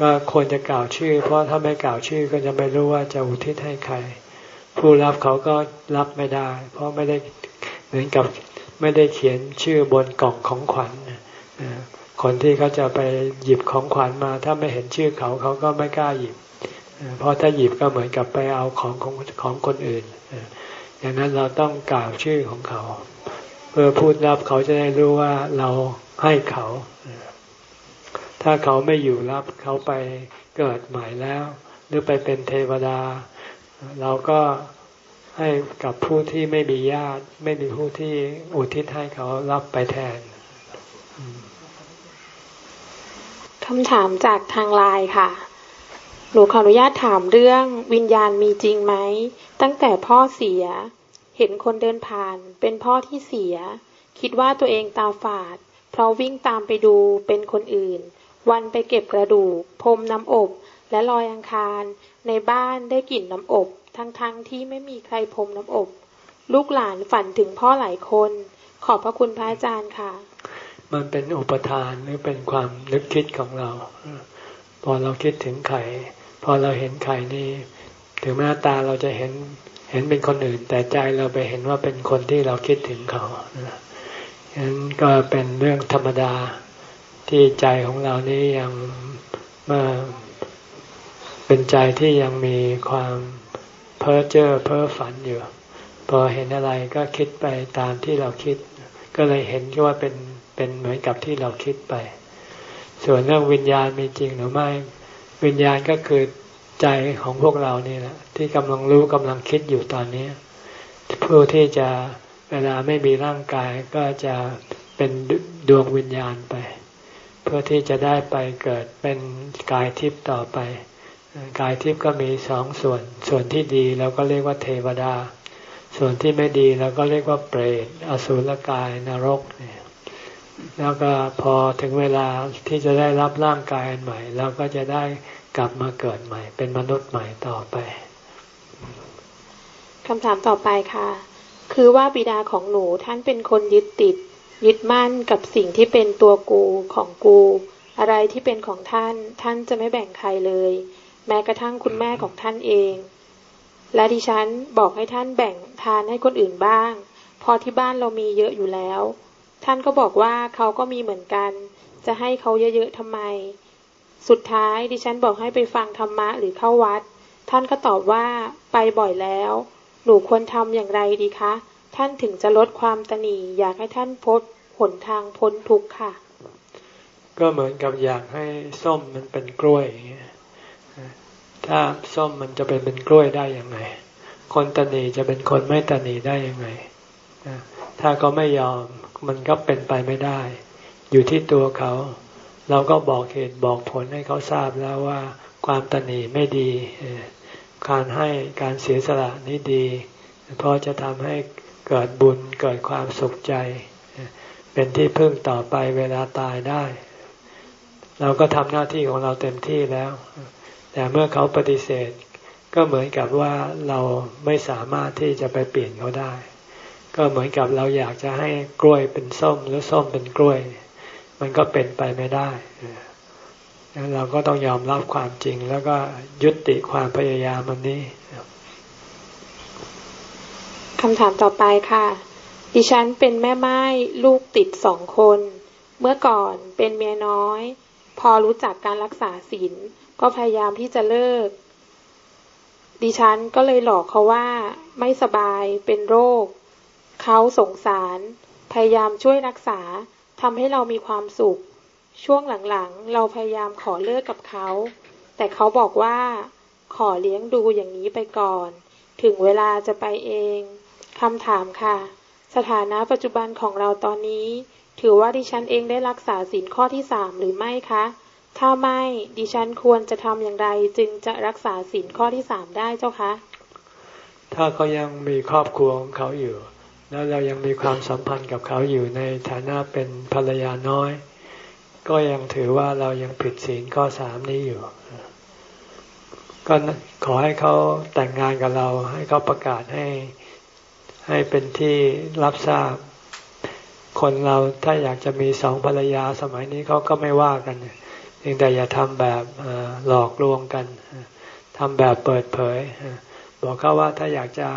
ก็ควรจะกล่าวชื่อ เพราะถ้าไม่กล่าวชื่อก็จะไม่รู้ว่าจะอุทิศให้ใคร ผู้รับเขาก็รับไม่ได้ เพราะไม่ได้เหมือนกับไม่ได้เขียนชื่อบนกล่องของขวัญคนที่เขาจะไปหยิบของขวัญมา ถ้าไม่เห็นชื่อเขาเขาก็ไม่กล้าหยิบ เพราะถ้าหยิบก็เหมือนกับไปเอาของของของคนอื่นอย่างนั้นเราต้องกล่าวชื่อของเขา เพื่อพูดรับเขาจะได้รู้ว่าเรา ให้เขา ถ้าเขาไม่อยู่รับเขาไปเกิดใหม่แล้ว หรือไปเป็นเทวดา เราก็ให้กับผู้ที่ไม่มีญาติ ไม่มีผู้ที่อุทิศให้เขารับไปแทนคำถามจากทางไลน์ค่ะ หนูขออนุญาตถามเรื่องวิญญาณมีจริงไหม ตั้งแต่พ่อเสีย เห็นคนเดินผ่าน เป็นพ่อที่เสีย คิดว่าตัวเองตาฝาด เพราะวิ่งตามไปดูเป็นคนอื่น วันไปเก็บกระดูกพรมน้ำอบ และลอยอังคาร ในบ้านได้กลิ่นน้ำอบ ทั้งๆทที่ไม่มีใครพรมน้ำอบ ลูกหลานฝันถึงพ่อหลายคน ขอบพระคุณพระอาจารย์ค่ะ มันเป็นอุปทานหรือเป็นความนึกคิดของเรา พอเราคิดถึงใครพอเราเห็นใครนี่ถึงแม้ตาเราจะเห็นเห็นเป็นคนอื่น แต่ใจเราไปเห็นว่าเป็นคนที่เราคิดถึงเขาฉะ นั้นก็เป็นเรื่องธรรมดาที่ใจของเรานี่ยังมาเป็นใจที่ยังมีความเพ้อเจ้อเพ้อฝันอยู่พอเห็นอะไรก็คิดไปตามที่เราคิด ก็เลยเห็นว่าเป็นเป็นเหมือนกับที่เราคิดไป ส่วนเรื่องวิญญาณมีจริงหรือไม่ วิญญาณก็คือใจของพวกเรานี่แหละที่กำลังรู้กำลังคิดอยู่ตอนนี้ผู้ที่จะ เวลาไม่มีร่างกายก็จะเป็นดวงวิญญาณไป เพื่อที่จะได้ไปเกิดเป็นกายทิพย์ต่อไป กายทิพย์ก็มีสองส่วน ส่วนที่ดีเราก็เรียกว่าเทวดา ส่วนที่ไม่ดีเราก็เรียกว่าเปรตอสุรกายนรกเนี่ยแล้วก็พอถึงเวลาที่จะได้รับร่างกายใหม่เราก็จะได้กลับมาเกิดใหม่ เป็นมนุษย์ใหม่ต่อไปคำถามต่อไปค่ะ คือว่าบิดาของหนูท่านเป็นคนยึดติด ยึดมั่นกับสิ่งที่เป็นตัวกูของกู อะไรที่เป็นของท่าน ท่านจะไม่แบ่งใครเลย แม้กระทั่งคุณแม่ของท่านเอง และดิฉันบอกให้ท่านแบ่งทานให้คนอื่นบ้าง พอที่บ้านเรามีเยอะอยู่แล้ว ท่านก็บอกว่าเขาก็มีเหมือนกัน จะให้เขาเยอะๆทำไม สุดท้ายดิฉันบอกให้ไปฟังธรรมะหรือเข้าวัด ท่านก็ตอบว่าไปบ่อยแล้ว หนูควรทำอย่างไรดีคะ ท่านถึงจะลดความตนีอยากให้ท่านพบหนทางพ้นทุกข์ค่ะ ก็เหมือนกับอยากให้ส้มมันเป็นกล้วยอย่างเงี้ยถ้าส้มมันจะเป็นเป็นกล้วยได้อยังไง คนตนีจะเป็นคนไม่ตนีได้ยังไง ถ้าเขาไม่ยอมมันก็เป็นไปไม่ได้ อยู่ที่ตัวเขา เราก็บอกเหตุบอกผลให้เขาทราบแล้วว่า ความตนีไม่ดี การให้การเสียสละนี่ดี เพราะจะทำให้เกิดบุญเกิดความสุขใจเวเป็นที่พึ่งต่อไปเวลาตายได้ เราก็ทำหน้าที่ของเราเต็มที่แล้ว แต่เมื่อเขาปฏิเสธ ก็เหมือนกับว่าเราไม่สามารถที่จะไปเปลี่ยนเขาได้ ก็เหมือนกับเราอยากจะให้กล้วยเป็นส้มหรือส้มเป็นกล้วย มันก็เป็นไปไม่ได้ เราก็ต้องยอมรับความจริง แล้วก็ยุติความพยายามมันนี้คำถามต่อไปค่ะ ดิฉันเป็นแม่ไม้ลูกติดสองคน เมื่อก่อนเป็นเมียน้อย พอรู้จักการรักษาศีลก็พยายามที่จะเลิก ดิฉันก็เลยหลอกเขาว่าไม่สบายเป็นโรค เขาสงสาร พยายามช่วยรักษาทำให้เรามีความสุข ช่วงหลังๆ เราพยายามขอเลิกกับเขา แต่เขาบอกว่า ขอเลี้ยงดูอย่างนี้ไปก่อน ถึงเวลาจะไปเองคำถามค่ะ สถานะปัจจุบันของเราตอนนี้ ถือว่าดิฉันเองได้รักษาศีลข้อที่สามหรือไม่คะ ถ้าไม่ดิฉันควรจะทำอย่างไรจึงจะรักษาศีลข้อที่สามได้เจ้าคะ ถ้าเขายังมีครอบครัวของเขาอยู่ แล้วเรายังมีความสัมพันธ์กับเขาอยู่ในฐานะเป็นภรรยาน้อย ก็ยังถือว่าเรายังผิดศีลข้อสามนี้อยู่ ก็ขอให้เขาแต่งงานกับเรา ให้เขาประกาศให้ให้เป็นที่รับทราบ คนเราถ้าอยากจะมีสองภรรยาสมัยนี้เขาก็ไม่ว่ากันเพียงแต่อย่าทำแบบหลอกลวงกันทำแบบเปิดเผย บอกเขาว่าถ้าอยากจะ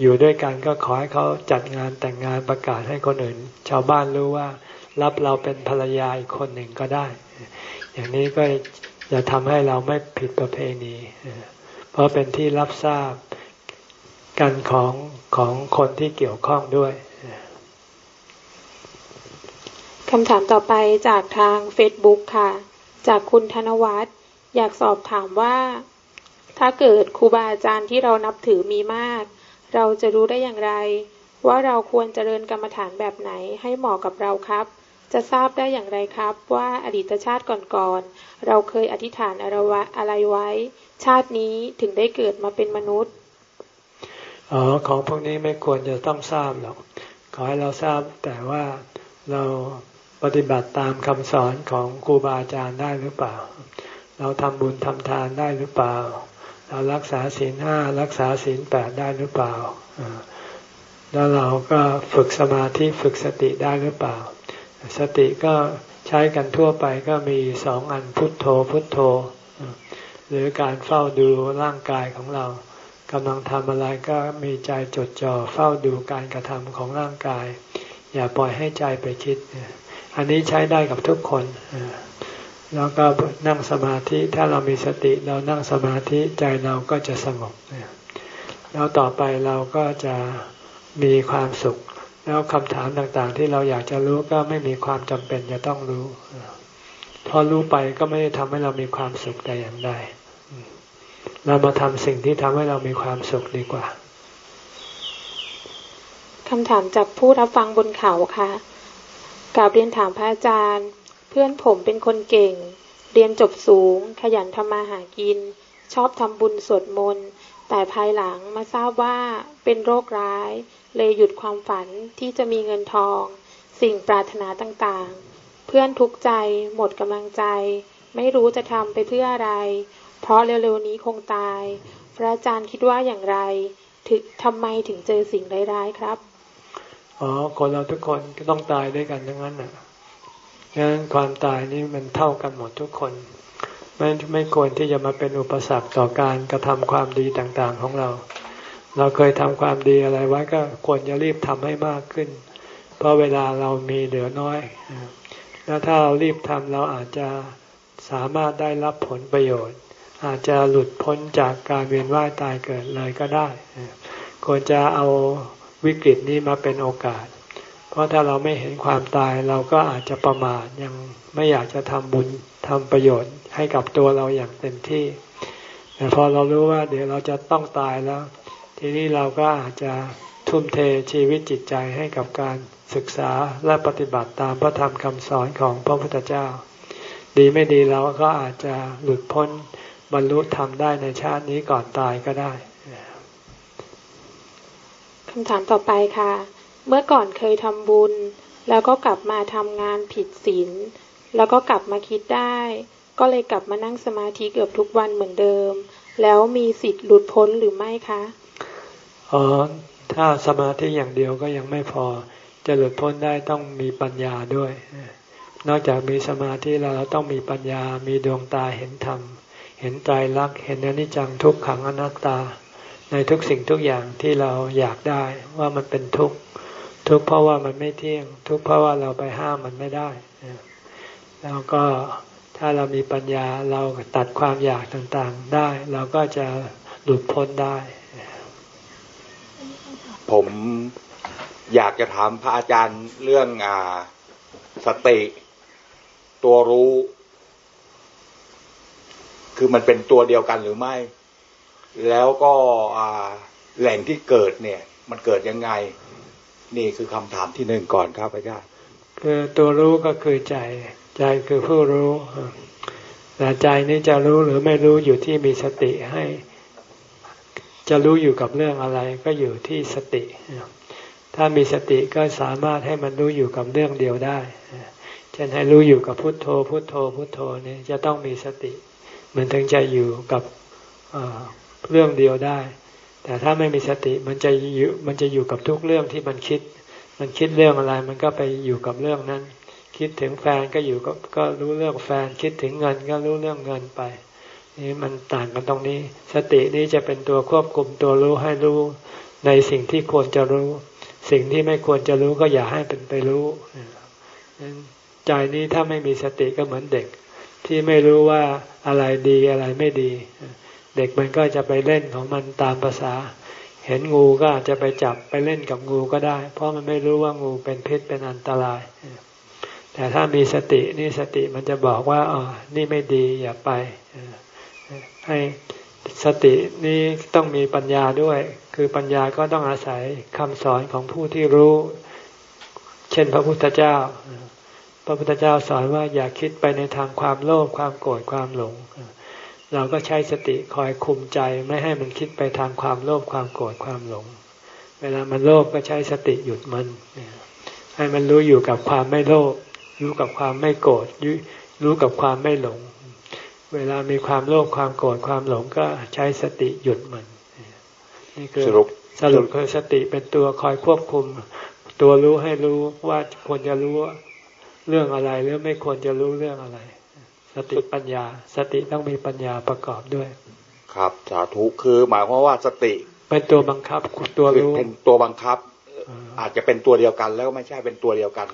อยู่ด้วยกันก็ขอให้เขาจัดงานแต่งงานประกาศให้คนอื่น ชาวบ้านรู้ว่า รับเราเป็นภรรยาอีกคนหนึ่งก็ได้ อย่างนี้ก็จะทำให้เราไม่ผิดประเพณี เพราะเป็นที่รับทราบกันของของคนที่เกี่ยวข้องด้วยคำถามต่อไปจากทางเฟซบุ๊กค่ะ จากคุณธนวัฒน์อยากสอบถามว่า ถ้าเกิดครูบาอาจารย์ที่เรานับถือมีมาก เราจะรู้ได้อย่างไร ว่าเราควรเจริญกรรมฐานแบบไหนให้เหมาะกับเราครับ จะทราบได้อย่างไรครับว่าอดีตชาติก่อนๆเราเคยอธิษฐานอะไรไว้ ชาตินี้ถึงได้เกิดมาเป็นมนุษย์อ๋อของพวกนี้ไม่ควรจะต้องทราบหรอกขอให้เราทราบแต่ว่าเราปฏิบัติตามคำสอนของครูบาอาจารย์ได้หรือเปล่า เราทำบุญทำทานได้หรือเปล่า เรารักษาศีลห้ารักษาศีลแปดได้หรือเปล่า แล้วเราก็ฝึกสมาธิฝึกสติได้หรือเปล่า สติก็ใช้กันทั่วไปก็มีสองอันพุทโธพุทโธ หรือการเฝ้าดูร่างกายของเรากำลังทำอะไรก็มีใจจดจ่อเฝ้าดูการกระทำของร่างกาย อย่าปล่อยให้ใจไปคิด อันนี้ใช้ได้กับทุกคน แล้วก็นั่งสมาธิถ้าเรามีสติเรานั่งสมาธิใจเราก็จะสงบแล้วต่อไปเราก็จะมีความสุข แล้วคำถามต่างๆ ที่เราอยากจะรู้ก็ไม่มีความจำเป็นจะต้องรู้พอรู้ไปก็ไม่ได้ทำให้เรามีความสุขแต่อย่างใดเรามาทำสิ่งที่ทำให้เรามีความสุขดีกว่าคำถามจากผู้รับฟังบนเขาค่ะกาบเรียนถามพระอาจารย์ เพื่อนผมเป็นคนเก่ง เรียนจบสูง ขยันทำมาหากิน ชอบทำบุญสวดมนต์ แต่ภายหลังมาทราบว่าเป็นโรคร้าย เลยหยุดความฝันที่จะมีเงินทอง สิ่งปรารถนาต่างๆ เพื่อนทุกข์ใจหมดกำลังใจ ไม่รู้จะทำไปเพื่ออะไร เพราะเร็วๆนี้คงตาย พระอาจารย์คิดว่าอย่างไรถึงทำไมถึงเจอสิ่งร้ายๆครับอ๋อคนเราทุกคนก็ต้องตายด้วยกันทั้งนั้นนะงั้นความตายนี่มันเท่ากันหมดทุกคน ไม่ไม่ควรที่จะมาเป็นอุปสรรคต่อการกระทำความดีต่างๆของเรา เราเคยทำความดีอะไรไว้ก็ควรจะรีบทำให้มากขึ้น เพราะเวลาเรามีเหลือน้อย แล้วถ้าเรารีบทำเราอาจจะสามารถได้รับผลประโยชน์ อาจจะหลุดพ้นจากการเวียนว่ายตายเกิดเลยก็ได้ ควรจะเอาวิกฤตนี้มาเป็นโอกาส เพราะถ้าเราไม่เห็นความตายเราก็อาจจะประมาทยังไม่อยากจะทำบุญทำประโยชน์ ให้กับตัวเราอย่างเต็มที่ แต่พอเรารู้ว่า เดี๋ยวเราจะต้องตายแล้ว ทีนี้เราก็อาจจะทุ่มเทชีวิตจิตใจให้กับการศึกษาและปฏิบัติตามพระธรรมคำสอนของพระพุทธเจ้า ดีไม่ดีเราก็อาจจะหลุดพ้นบรรลุธรรมได้ในชาตินี้ก่อนตายก็ได้คำถามต่อไปค่ะ เมื่อก่อนเคยทำบุญ แล้วก็กลับมาทำงานผิดศีลแล้วก็กลับมาคิดได้ ก็เลยกลับมานั่งสมาธิเกือบทุกวันเหมือนเดิม แล้วมีสิทธิ์หลุดพ้นหรือไม่คะอ๋อถ้าสมาธิอย่างเดียวก็ยังไม่พอ จะหลุดพ้นได้ต้องมีปัญญาด้วย นอกจากมีสมาธิแล้วเราต้องมีปัญญา มีดวงตาเห็นธรรม เห็นใจรัก เห็นอนิจจังทุกขังอนัตตา ในทุกสิ่งทุกอย่างที่เราอยากได้ว่ามันเป็นทุกข์ ทุกข์เพราะว่ามันไม่เที่ยง ทุกข์เพราะว่าเราไปห้ามมันไม่ได้ แล้วก็ ถ้าเรามีปัญญาเราตัดความอยากต่างๆได้ เราก็จะหลุดพ้นได้ ผมอยากจะถามพระอาจารย์เรื่องอ่าสติ ตัวรู้ คือมันเป็นตัวเดียวกันหรือไม่ แล้วก็แหล่งที่เกิดเนี่ย มันเกิดยังไง นี่คือคำถามที่หนึ่งก่อนครับอาจารย์คือตัวรู้ก็คือใจ ใจคือผู้รู้แต่ใจนี้จะรู้หรือไม่รู้อยู่ที่มีสติให้ จะรู้อยู่กับเรื่องอะไรก็อยู่ที่สติ ถ้ามีสติก็สามารถให้มันรู้อยู่กับเรื่องเดียวได้เช่นให้รู้อยู่กับพุทโธ พุทโธ พุทโธนี่จะต้องมีสติ มันถึงจะอยู่กับเรื่องเดียวได้ แต่ถ้าไม่มีสติมันจะอยู่มันจะอยู่กับทุกเรื่องที่มันคิด มันคิดเรื่องอะไร มันก็ไปอยู่กับเรื่องนั้น คิดถึงแฟนก็อยู่ก็ก็รู้เรื่องแฟน คิดถึงเงินก็รู้เรื่องเงินไป นี่มันต่างกันตรงนี้ สตินี้จะเป็นตัวควบคุมตัวรู้ให้รู้ในสิ่งที่ควรจะรู้ สิ่งที่ไม่ควรจะรู้ก็อย่าให้เป็นไปรู้ใจนี้ถ้าไม่มีสติก็เหมือนเด็ก ที่ไม่รู้ว่าอะไรดีอะไรไม่ดี เด็กมันก็จะไปเล่นของมันตามภาษา เห็นงูก็อาจจะไปจับไปเล่นกับงูก็ได้ เพราะมันไม่รู้ว่างูเป็นพิษเป็นอันตราย แต่ถ้ามีสตินี่สติมันจะบอกว่าอ๋อนี่ไม่ดีอย่าไป ให้สตินี้ต้องมีปัญญาด้วย คือปัญญาก็ต้องอาศัยคำสอนของผู้ที่รู้ เช่นพระพุทธเจ้า พระพุทธเจ้าสอนว่าอย่าคิดไปในทางความโลภความโกรธความหลง เราก็ใช้สติคอยคุมใจไม่ให้มันคิดไปทางความโลภความโกรธความหลง เวลามันโลภก็ใช้สติหยุดมัน ให้มันรู้อยู่กับความไม่โลภ รู้กับความไม่โกรธรู้กับความไม่หลง เวลามีความโลภความโกรธความหลงก็ใช้สติหยุดมันนี่คือสรุปสรุปคือสติเป็นตัวคอยควบคุม ตัวรู้ให้รู้ว่าควรจะรู้เรื่องอะไรหรือไม่ควรจะรู้เรื่องอะไร สติปัญญา สติต้องมีปัญญาประกอบด้วย ครับสาธุคือหมายความว่าสติเป็นตัวบังคับตัวรู้เป็นตัวบังคับ อาจจะเป็นตัวเดียวกันแล้วไม่ใช่เป็นตัวเดียวกัน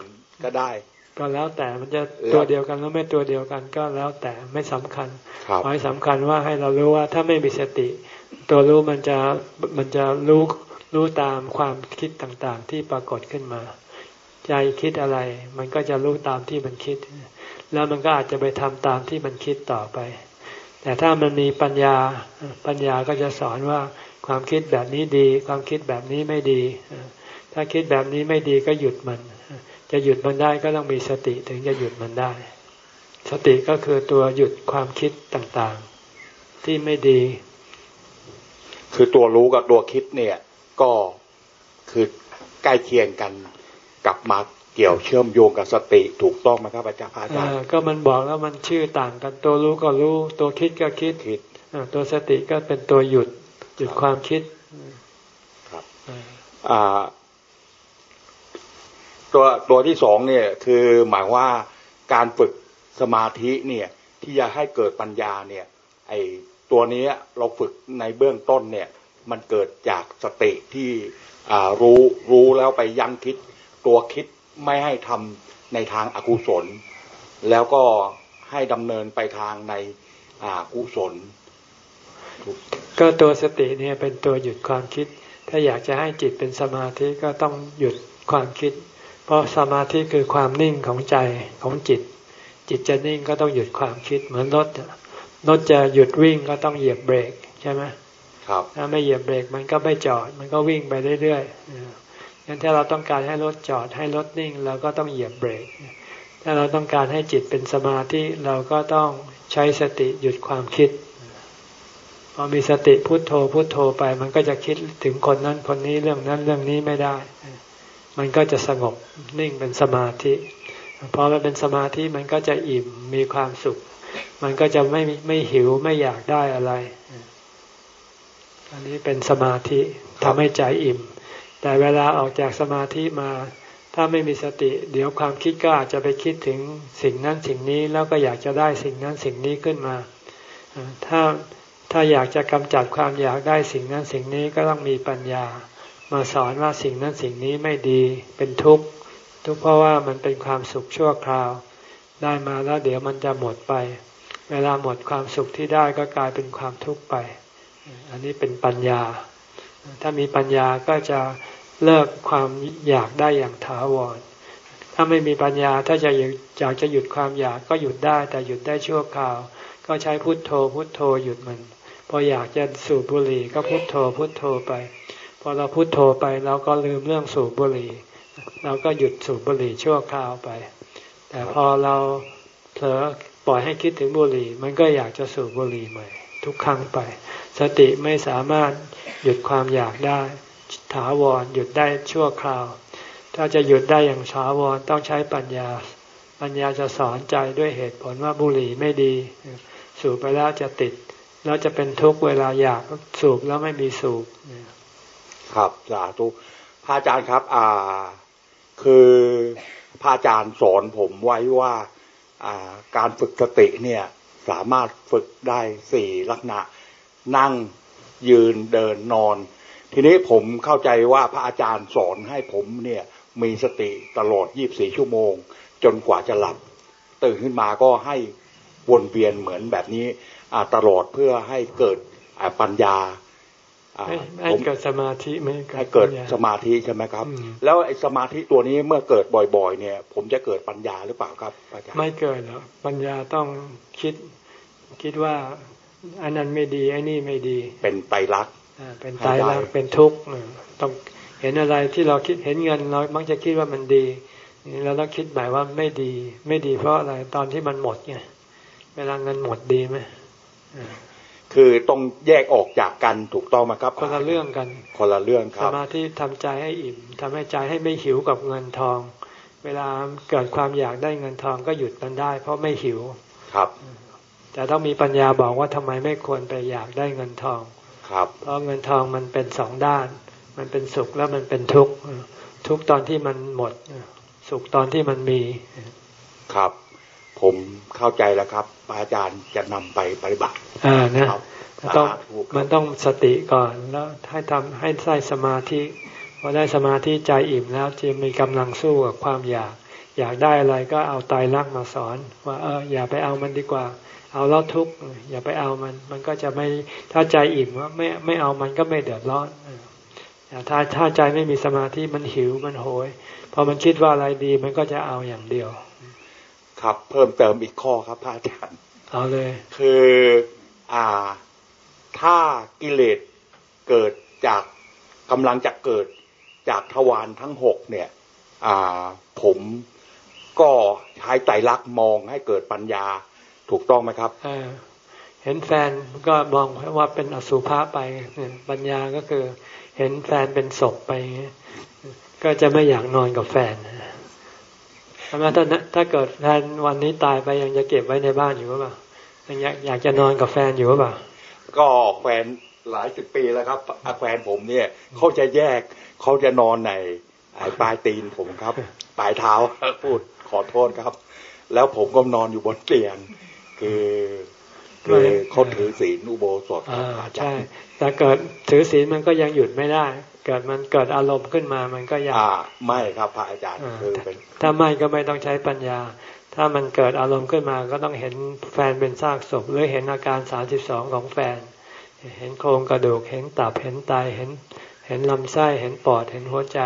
ก็ได้ ก็แล้วแต่มันจะตัวเดียวกันแล้วไม่ตัวเดียวกันก็แล้วแต่ไม่สำคัญขอให้สำคัญว่าให้เรารู้ว่าถ้าไม่มีสติ ตัวรู้มันจะมันจะรู้รู้ตามความคิดต่างๆ ที่ปรากฏขึ้นมา ใจคิดอะไร มันก็จะรู้ตามที่มันคิด แล้วมันก็อาจจะไปทำตามที่มันคิดต่อไป แต่ถ้ามันมีปัญญาปัญญาก็จะสอนว่าความคิดแบบนี้ดี ความคิดแบบนี้ไม่ดี ถ้าคิดแบบนี้ไม่ดีก็หยุดมัน จะหยุดมันได้ก็ต้องมีสติถึงจะหยุดมันได้ สติก็คือตัวหยุดความคิดต่างๆ ที่ไม่ดี คือตัวรู้กับตัวคิดเนี่ย ก็คือใกล้เคียงกันกลับมาเกี่ยวเชื่อมโยงกับสติถูกต้องไหมครับอาจารย์อาจารย์ก็มันบอกแล้วมันชื่อต่างกัน ตัวรู้ก็รู้ ตัวคิดก็คิดคิดตัวสติก็เป็นตัวหยุดหยุดความคิดครับอ่า ตัวตัวที่สองเนี่ยคือหมายว่าการฝึกสมาธิเนี่ยที่จะให้เกิดปัญญาเนี่ยไอตัวนี้เราฝึกในเบื้องต้นเนี่ยมันเกิดจากสติที่รู้รู้แล้วไปยั้งคิด ตัวคิดไม่ให้ทำในทางอากุศล แล้วก็ให้ดำเนินไปทางในอากุศล ก็ตัวสติเนี่ยเป็นตัวหยุดความคิด ถ้าอยากจะให้จิตเป็นสมาธิก็ต้องหยุดความคิด เพราะสมาธิคือความนิ่งของใจของจิต จิตจะนิ่งก็ต้องหยุดความคิดเหมือนรถรถจะหยุดวิ่งก็ต้องเหยียบเบรกใช่ไหมครับถ้าไม่เหยียบเบรกมันก็ไม่จอด มันก็วิ่งไปเรื่อยๆงั้นถ้าเราต้องการให้รถจอดให้รถนิ่งเราก็ต้องเหยียบเบรก ถ้าเราต้องการให้จิตเป็นสมาธิเราก็ต้องใช้สติหยุดความคิด พอมีสติพุโทโธพุโทโธไป มันก็จะคิดถึงคนนั้นคนนี้เรื่องนั้นเรื่องนี้ไม่ได้ มันก็จะสงบนิ่งเป็นสมาธิพอมันเป็นสมาธิมันก็จะอิ่มมีความสุข มันก็จะไม่ไม่หิวไม่อยากได้อะไร อันนี้เป็นสมาธิทำให้ใจอิ่ม แต่เวลาออกจากสมาธิมา ถ้าไม่มีสติ เดี๋ยวความคิดก็อาจจะไปคิดถึงสิ่งนั้นสิ่งนี้แล้วก็อยากจะได้สิ่งนั้นสิ่งนี้ขึ้นมาถ้าถ้าอยากจะกำจัดความอยากได้สิ่งนั้นสิ่งนี้ก็ต้องมีปัญญา มาสอนว่าสิ่งนั้นสิ่งนี้ไม่ดีเป็นทุกข์ทุกข์เพราะว่ามันเป็นความสุขชั่วคราว ได้มาแล้วเดี๋ยวมันจะหมดไป เวลาหมดความสุขที่ได้ก็กลายเป็นความทุกข์ไป อันนี้เป็นปัญญา ถ้ามีปัญญาก็จะเลิกความอยากได้อย่างถาวร ถ้าไม่มีปัญญาถ้าจะอยากจะหยุดความอยากก็หยุดได้ แต่หยุดได้ชั่วคราว ก็ใช้พุทโธพุทโธหยุดมัน พออยากจะสูบบุหรี่ก็พุทโธพุทโธไป พอเราพุทโธไปเราก็ลืมเรื่องสูบบุหรี่เราก็หยุดสูบบุหรี่ชั่วคราวไป แต่พอเราเผลอปล่อยให้คิดถึงบุหรี่ มันก็อยากจะสูบบุหรี่ใหม่ ทุกครั้งไป สติไม่สามารถหยุดความอยากได้ถาวรหยุดได้ชั่วคราว ถ้าจะหยุดได้อย่างถาวรต้องใช้ปัญญา ปัญญาจะสอนใจด้วยเหตุผลว่าบุหรี่ไม่ดี สูบไปแล้วจะติด แล้วจะเป็นทุกเวลาอยากสูบแล้วไม่มีสูบ ครับสาธุพระอาจารย์ครับ อ่า คือพระอาจารย์สอนผมไว้ว่า อ่า การฝึกสติเนี่ย สามารถฝึกได้สี่ลักษณะ นั่งยืนเดินนอน ทีนี้ผมเข้าใจว่าพระอาจารย์สอนให้ผมเนี่ย มีสติตลอดยี่บสี่ชั่วโมง จนกว่าจะหลับ ตื่นขึ้นมาก็ให้วนเวียนเหมือนแบบนี้ตลอดเพื่อให้เกิดปัญญา ให้เกิดสมาธิไม่ให้เกิดสมาธิใช่ไหมครับ แล้วไอ้สมาธิตัวนี้เมื่อเกิดบ่อย ๆ เนี่ย ผมจะเกิดปัญญาหรือเปล่าครับอาจารย์ไม่เกิดหรอกปัญญาต้องคิดคิดว่าอันนั้นไม่ดีไอ้นี่ไม่ดี เป็นไตรลักษณ์เป็นไตรลักษณ์เป็นทุกข์ต้องเห็นอะไรที่เราคิดเห็นเงินเรามักจะคิดว่ามันดีเราต้องคิดหมายว่าไม่ดี ไม่ดีเพราะอะไรตอนที่มันหมดไงเวลาเงินหมดดีไหม คือต้องแยกออกจากกันถูกต้องไหมครับ คนละเรื่องกันคนละเรื่องครับ สมาธิทำใจให้อิ่มทำให้ใจให้ไม่หิวกับเงินทอง เวลาเกิดความอยากได้เงินทองก็หยุดมันได้ เพราะไม่หิวครับ แต่ต้องมีปัญญาบอกว่าทำไมไม่ควรไปอยากได้เงินทองครับ เพราะเงินทองมันเป็นสองด้าน มันเป็นสุขแล้วมันเป็นทุกข์ทุกตอนที่มันหมด สุขตอนที่มันมีครับ ผมเข้าใจแล้วครับอาจารย์จะนำไปปฏิบัติอ่านะต้องมันต้องสติก่อนแล้วให้ทำให้ได้สมาธิพอได้สมาธิใจอิ่มแล้วจะมีกำลังสู้กับความอยาก อยากได้อะไรก็เอาตายรักมาสอน ว่าเอออย่าไปเอามันดีกว่า เอาแล้วทุกข์อย่าไปเอามัน มันก็จะไม่ถ้าใจอิ่มว่าไม่ไม่เอามันก็ไม่เดือดร้อนถ้าถ้าใจไม่มีสมาธิมันหิวมันโหยพอมันคิดว่าอะไรดีมันก็จะเอาอย่างเดียว ครับ เพิ่มเติมอีกข้อครับพระอาจารย์เอาเลย คืออ่า ถ้ากิเลสเกิดจากกำลังจะเกิดจากทวารทั้งหกเนี่ย อ่า ผมก็ใช้ไตรลักษณ์มองให้เกิดปัญญาถูกต้องไหมครับเห็นแฟนก็มองว่าเป็นอสุภะไปปัญญาก็คือ เห็นแฟนเป็นศพไป ก็จะไม่อยากนอนกับแฟน ช่ไหมถ้าถ้าเกิดแฟนวันนี้ตายไปยังจะเก็บไว้ในบ้านอยู่หรือเปล่ายังอยากอยากจะนอนกับแฟนอยู่หรือเปล่าก็แฟนหลายสิบปีแล้วครับแฟนผมเนี่ยเขาจะแยกเขาจะนอนในปลายตีนผมครับ ปลายเท้าพูดขอโทษครับ แล้วผมก็นอนอยู่บนเตียงคือคือเขาถือศีลอุโบสถใช่แต่เกิดถือศีลมันก็ยังหยุดไม่ได้ เกิดมันเกิดอารมณ์ขึ้นมามันก็ยังไม่ครับพระอาจารย์คือเป็นถ้าไม่ก็ไม่ต้องใช้ปัญญา ถ้ามันเกิดอารมณ์ขึ้นมาก็ต้องเห็นแฟนเป็นซากศพหรือเห็นอาการสามสิบสองของแฟน เห็นโครงกระดูกเห็นตับเห็นไตเห็น เห็นลำไส้เห็นปอดเห็นหัวใจ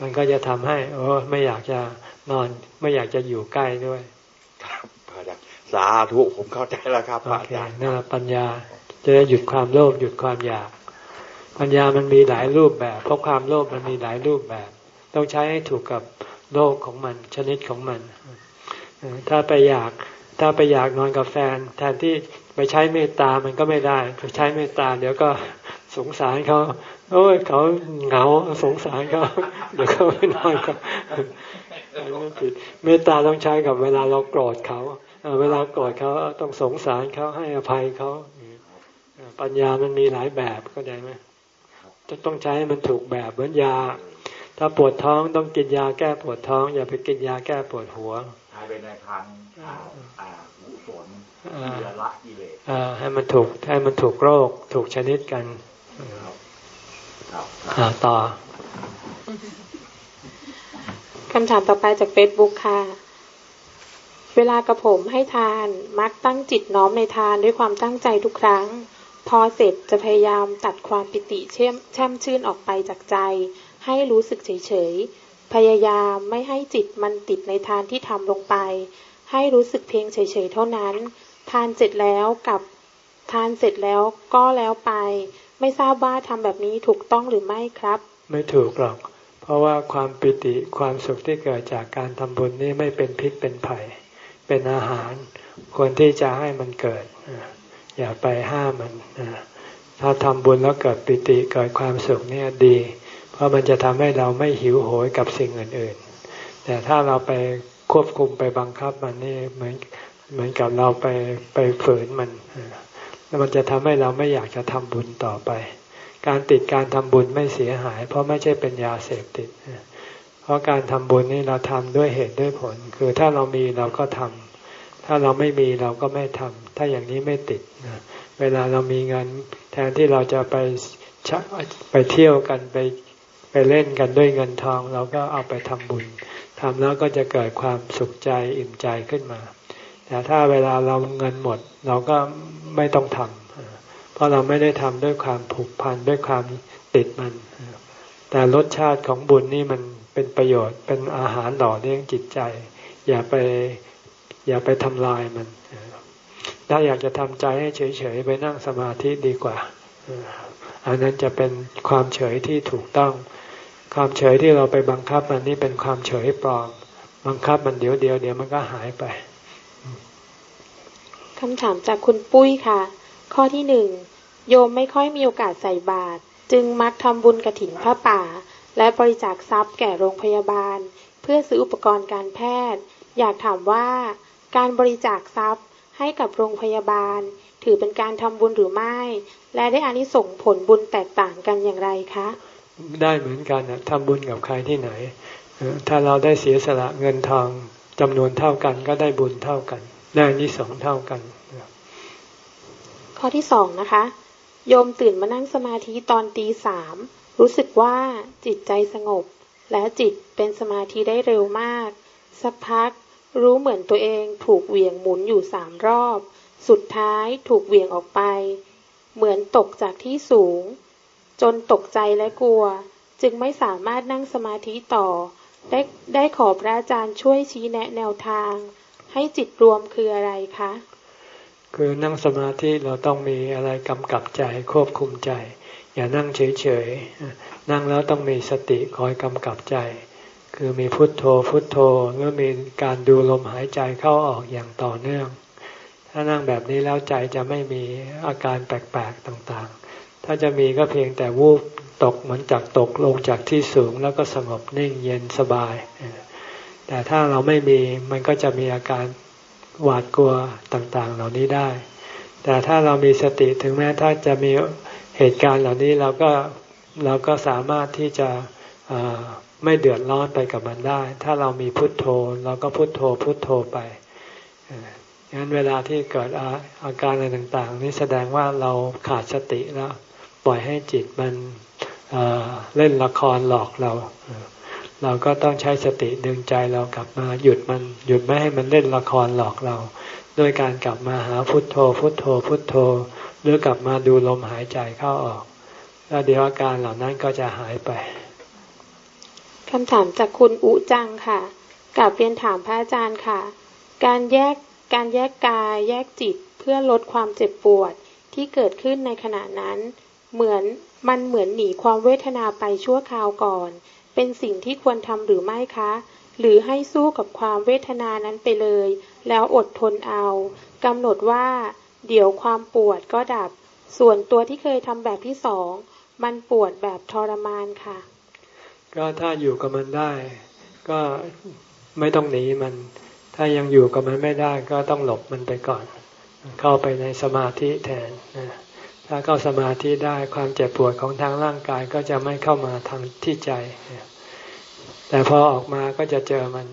มันก็จะทำให้โอ้ไม่อยากจะนอนไม่อยากจะอยู่ใกล้ด้วย ครับพระอาจารย์สาธุผมเข้าใจแล้วครับพระอาจารย์นั่นปัญญาจะหยุดความโลภหยุดความอยาก ปัญญามันมีหลายรูปแบบ เพราะความโลภมันมีหลายรูปแบบ ต้องใช้ให้ถูกกับโลกของมัน ชนิดของมัน ถ้าไปอยากถ้าไปอยากนอนกับแฟน แทนที่ไปใช้เมตตามันก็ไม่ได้ไปใช้เมตตา เดี๋ยวก็สงสารเขาโอ้ยเขาเหงาสงสารเขาเดี๋ยวเขาไม่นอนเขาไม่ผิดเมตตาต้องใช้กับเวลาเราโกรธเขาเวลาโกรธเขาต้องสงสารเขาให้อภัยเขาปัญญามันมีหลายแบบเข้าใจไหม ต้องใช้ให้มันถูกแบบเหมือนยา ถ้าปวดท้องต้องกินยาแก้ปวดท้อง อย่าไปกินยาแก้ปวดหัวใช้ไปในทางกุศลละกิเลสให้มันถูกให้มันถูกโรค ถูกชนิดกันต่อคำถามต่อไปจากเฟซบุ๊กค่ะ เวลากระผมให้ทานมักตั้งจิตน้อมในทานด้วยความตั้งใจทุกครั้ง พอเสร็จจะพยายามตัดความปิติเช่มแช่มชื่นออกไปจากใจ ให้รู้สึกเฉยๆ พยายามไม่ให้จิตมันติดในทานที่ทำลงไป ให้รู้สึกเพียงเฉยๆเท่านั้น ทานเสร็จแล้วกับทานเสร็จแล้วก็แล้วไป ไม่ทราบว่าทำแบบนี้ถูกต้องหรือไม่ครับ ไม่ถูกหรอก เพราะว่าความปิติความสุขที่เกิดจากการทำบุญนี่ไม่เป็นพิษเป็นภัย เป็นอาหาร ควรที่จะให้มันเกิด อย่าไปห้ามมันถ้าทำบุญแล้วเกิดปิติเกิดความสุขเนี่ยดี เพราะมันจะทำให้เราไม่หิวโหยกับสิ่งอื่นๆ แต่ถ้าเราไปควบคุมไปบังคับมันนี่เหมือนเหมือนกับเราไปไปฝืนมันแล้วมันจะทำให้เราไม่อยากจะทำบุญต่อไป การติดการทำบุญไม่เสียหาย เพราะไม่ใช่เป็นยาเสพติด เพราะการทำบุญนี่เราทำด้วยเหตุด้วยผล คือถ้าเรามีเราก็ทำ ถ้าเราไม่มีเราก็ไม่ทำถ้าอย่างนี้ไม่ติดเวลาเรามีเงิน แทนที่เราจะไปไปเที่ยวกันไปไปเล่นกันด้วยเงินทอง เราก็เอาไปทำบุญทำแล้วก็จะเกิดความสุขใจอิ่มใจขึ้นมา แต่ถ้าเวลาเราเงินหมด เราก็ไม่ต้องทำเพราะเราไม่ได้ทำด้วยความผูกพันด้วยความติดมัน แต่รสชาติของบุญนี่มันเป็นประโยชน์เป็นอาหารหล่อเลี้ยงจิตใจ อย่าไป อย่าไปทำลายมันถ้าอยากจะทำใจให้เฉยๆไปนั่งสมาธิดีกว่าอันนั้นจะเป็นความเฉยที่ถูกต้อง ความเฉยที่เราไปบังคับมันนี่เป็นความเฉยปลอม บังคับมันเดี๋ยวเดียวเดี๋ยวมันก็หายไปคำถามจากคุณปุ้ยค่ะ ข้อที่หนึ่งโยมไม่ค่อยมีโอกาสใส่บาตรจึงมักทำบุญกระถินผ้าป่า และบริจาคทรัพย์แก่โรงพยาบาล เพื่อซื้ออุปกรณ์การแพทย์ อยากถามว่า การบริจาคทรัพย์ให้กับโรงพยาบาล ถือเป็นการทำบุญหรือไม่ และได้อานิสงส์ผลบุญแตกต่างกันอย่างไรคะ ได้เหมือนกันนะทำบุญกับใครที่ไหน ถ้าเราได้เสียสละเงินทองจำนวนเท่ากันก็ได้บุญเท่ากัน ได้อานิสงส์เท่ากัน ข้อที่สองนะคะ โยมตื่นมานั่งสมาธิตอนตีสามรู้สึกว่าจิตใจสงบ และจิตเป็นสมาธิได้เร็วมาก สักพัก รู้เหมือนตัวเองถูกเหวี่ยงหมุนอยู่สามรอบ สุดท้ายถูกเหวี่ยงออกไป เหมือนตกจากที่สูง จนตกใจและกลัว จึงไม่สามารถนั่งสมาธิต่อ ได้ได้ขอพระอาจารย์ช่วยชี้แนะแนวทาง ให้จิตรวมคืออะไรคะ คือนั่งสมาธิเราต้องมีอะไรกำกับใจควบคุมใจ อย่านั่งเฉยๆนั่งแล้วต้องมีสติคอยกำกับใจ คือมีพุทโธพุทโธหรือมีการดูลมหายใจเข้าออกอย่างต่อเนื่อง ถ้านั่งแบบนี้แล้วใจจะไม่มีอาการแปลกๆต่างๆ ถ้าจะมีก็เพียงแต่วูบตกเหมือนจากตกลงจากที่สูงแล้วก็สงบนิ่งเย็นสบาย แต่ถ้าเราไม่มีมันก็จะมีอาการหวาดกลัวต่างๆ เหล่านี้ได้ แต่ถ้าเรามีสติถึงแม้ถ้าจะมีเหตุการณ์เหล่านี้เราก็เราก็สามารถที่จะ ไม่เดือดร้อนไปกับมันได้ ถ้าเรามีพุทโธเราก็พุทโธพุทโธไปงั้นเวลาที่เกิดอาอาการอะไรต่าง ๆ นี้แสดงว่าเราขาดสติแล้ว ปล่อยให้จิตมันเล่นละครหลอกเรา เราก็ต้องใช้สติดึงใจเรากลับมาหยุดมัน หยุดไม่ให้มันเล่นละครหลอกเราด้วยการกลับมาหาพุทโธ พุทโธ พุทโธ หรือกลับมาดูลมหายใจเข้าออก แล้วเดี๋ยวอาการเหล่านั้นก็จะหายไป คำถามจากคุณอุจังค่ะกลับเรียนถามพระอาจารย์ค่ะ การแยกการแยกกาย แยกจิตเพื่อลดความเจ็บปวดที่เกิดขึ้นในขณะนั้น เหมือนมันเหมือนหนีความเวทนาไปชั่วคราวก่อน เป็นสิ่งที่ควรทำหรือไม่คะ หรือให้สู้กับความเวทนานั้นไปเลย แล้วอดทนเอากำหนดว่า เดี๋ยวความปวดก็ดับ ส่วนตัวที่เคยทำแบบที่สองมันปวดแบบทรมานค่ะ ก็ถ้าอยู่กับมันได้ ก็ไม่ต้องหนีมัน ถ้ายังอยู่กับมันไม่ได้ ก็ต้องหลบมันไปก่อน เข้าไปในสมาธิแทนถ้าเข้าสมาธิได้ความเจ็บปวดของทางร่างกายก็จะไม่เข้ามาทางที่ใจ แต่พอออกมาก็จะเจอมัน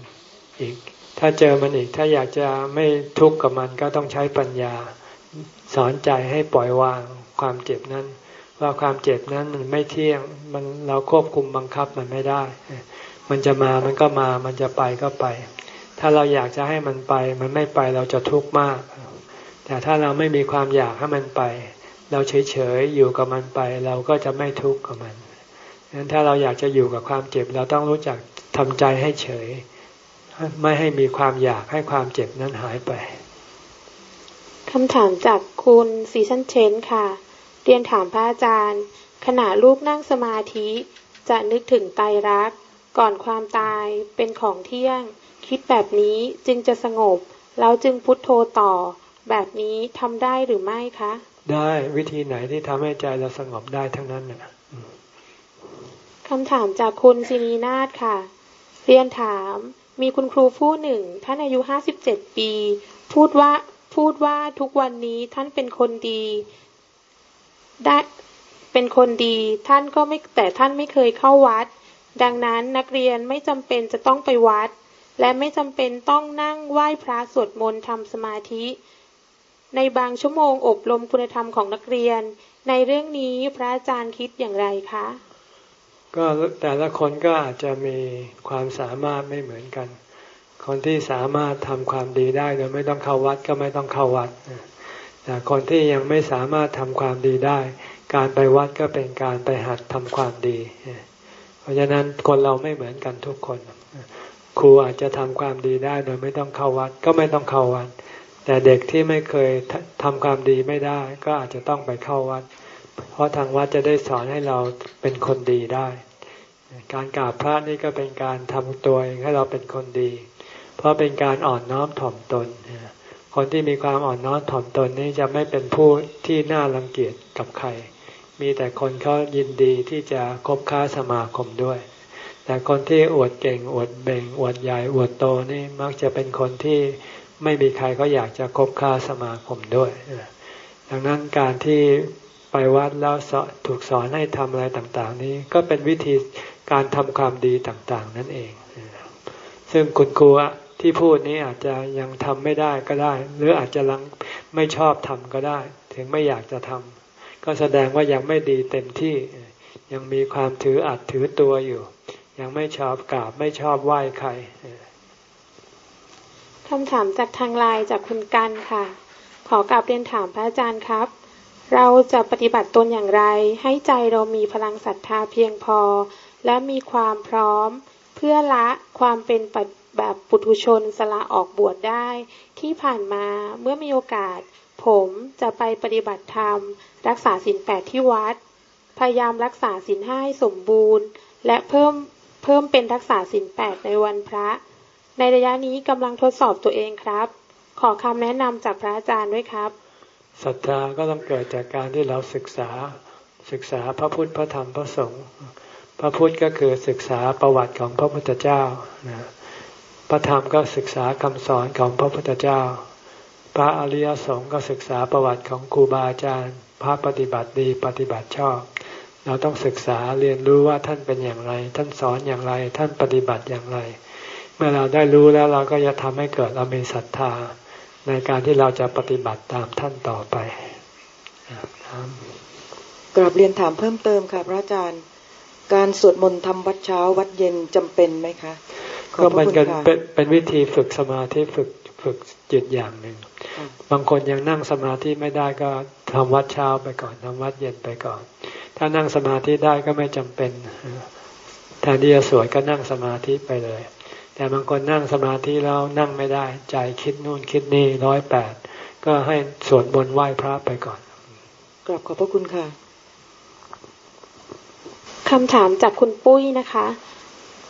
อีก ถ้าเจอมันอีก ถ้าอยากจะไม่ทุกข์กับมันก็ต้องใช้ปัญญา สอนใจให้ปล่อยวางความเจ็บนั้น ว่าความเจ็บนั้นมันไม่เที่ยง มันเราควบคุมบังคับมันไม่ได้ มันจะมามันก็มา มันจะไปก็ไป ถ้าเราอยากจะให้มันไป มันไม่ไปเราจะทุกข์มาก แต่ถ้าเราไม่มีความอยากให้มันไป เราเฉยๆอยู่กับมันไป เราก็จะไม่ทุกข์กับมันดังนั้นถ้าเราอยากจะอยู่กับความเจ็บ เราต้องรู้จักทำใจให้เฉย ไม่ให้มีความอยากให้ความเจ็บนั้นหายไปคำถามจากคุณซีซันเชนค่ะ เรียนถามพระอาจารย์ ขณะลูกนั่งสมาธิ จะนึกถึงไตรักก่อนความตายเป็นของเที่ยง คิดแบบนี้จึงจะสงบ แล้วจึงพุทโธต่อ แบบนี้ทำได้หรือไม่คะ ได้วิธีไหนที่ทำให้ใจเราสงบได้ทั้งนั้นนะคำถามจากคุณซินีนาฏค่ะ เรียนถามมีคุณครูผู้หนึ่ง ท่านอายุห้าสิบเจ็ดปี พูดว่าพูดว่าทุกวันนี้ท่านเป็นคนดี ได้เป็นคนดีท่านก็ไม่แต่ท่านไม่เคยเข้าวัด ดังนั้นนักเรียนไม่จำเป็นจะต้องไปวัด และไม่จำเป็นต้องนั่งไหว้พระสวดมนต์ทำสมาธิ ในบางชั่วโมงอบรมคุณธรรมของนักเรียน ในเรื่องนี้พระอาจารย์คิดอย่างไรคะ ก็แต่ละคนก็อาจจะมีความสามารถไม่เหมือนกัน คนที่สามารถทำความดีได้โดยไม่ต้องเข้าวัดก็ไม่ต้องเข้าวัด แต่คนที่ยังไม่สามารถทำความดีได้ การไปวัดก็เป็นการไปหัดทำความดี เพราะฉะนั้นคนเราไม่เหมือนกันทุกคน ครูอาจจะทำความดีได้โดยไม่ต้องเข้าวัดก็ไม่ต้องเข้าวัด แต่เด็กที่ไม่เคยทำความดีไม่ได้ ก็อาจจะต้องไปเข้าวัด เพราะทางวัดจะได้สอนให้เราเป็นคนดีได้ การกราบพระนี่ก็เป็นการทำตัวเองให้เราเป็นคนดี เพราะเป็นการอ่อนน้อมถ่อมตน คนที่มีความอ่อนน้อมถ่อมตนนี้จะไม่เป็นผู้ที่น่ารังเกียจกับใคร มีแต่คนเขายินดีที่จะคบค้าสมาคมด้วย แต่คนที่อวดเก่งอวดเบ่งอวดใหญ่อวดโตนี่มักจะเป็นคนที่ไม่มีใครก็อยากจะคบค้าสมาคมด้วย ดังนั้นการที่ไปวัดแล้วถูกสอนให้ทำอะไรต่าง ๆ นี้ก็เป็นวิธีการทำความดีต่าง ๆ นั่นเอง ซึ่งคุณครู ที่พูดนี้อาจจะยังทำไม่ได้ก็ได้ หรืออาจจะลังไม่ชอบทำก็ได้ ถึงไม่อยากจะทำก็แสดงว่ายังไม่ดีเต็มที่ ยังมีความถืออัดถือตัวอยู่ ยังไม่ชอบกราบไม่ชอบไหว้ใครคำถามจากทางไลน์จากคุณกันค่ะ ขอกราบเรียนถามพระอาจารย์ครับ เราจะปฏิบัติตนอย่างไร ให้ใจเรามีพลังศรัทธาเพียงพอ และมีความพร้อม พื่อละความเป็นแบบปุถุชนสละออกบวชได้ ที่ผ่านมาเมื่อมีโอกาส ผมจะไปปฏิบัติธรรม รักษาศีลแปดที่วัด พยายามรักษาศีลห้าให้สมบูรณ์ และเพิ่มเพิ่มเป็นรักษาศีลแปดในวันพระ ในระยะนี้กำลังทดสอบตัวเองครับ ขอคำแนะนำจากพระอาจารย์ด้วยครับศรัทธาก็ต้องเกิดจากการที่เราศึกษาศึกษาพระพุทธพระธรรมพระสงฆ์ พระพุทธก็คือศึกษาประวัติของพระพุทธเจ้านะพระธรรมก็ศึกษาคำสอนของพระพุทธเจ้า พระอริยสงฆ์ก็ศึกษาประวัติของครูบาอาจารย์ พระปฏิบัติดีปฏิบัติชอบ เราต้องศึกษาเรียนรู้ว่าท่านเป็นอย่างไร ท่านสอนอย่างไร ท่านปฏิบัติอย่างไร เมื่อเราได้รู้แล้วเราก็จะทำให้เกิดเรามีศรัทธาในการที่เราจะปฏิบัติตามท่านต่อไปกราบเรียนถามเพิ่มเติมค่ะพระอาจารย์ การสวดมนต์ทำวัดเช้าวัดเย็นจำเป็นไหมคะก็มันกันเป็นเป็นวิธีฝึกสมาธิฝึกฝึกจิตอย่างหนึ่ง บางคนยังนั่งสมาธิไม่ได้ก็ทำวัดเช้าไปก่อนทำวัดเย็นไปก่อน ถ้านั่งสมาธิได้ก็ไม่จำเป็นแทนที่จะสวดก็นั่งสมาธิไปเลย แต่บางคนนั่งสมาธิแล้วนั่งไม่ได้ ใจคิดนู่นคิดนี่ร้อยแปดก็ให้สวดบนไหว้พระไปก่อนกราบขอบพระคุณค่ะ คำถามจากคุณปุ้ยนะคะ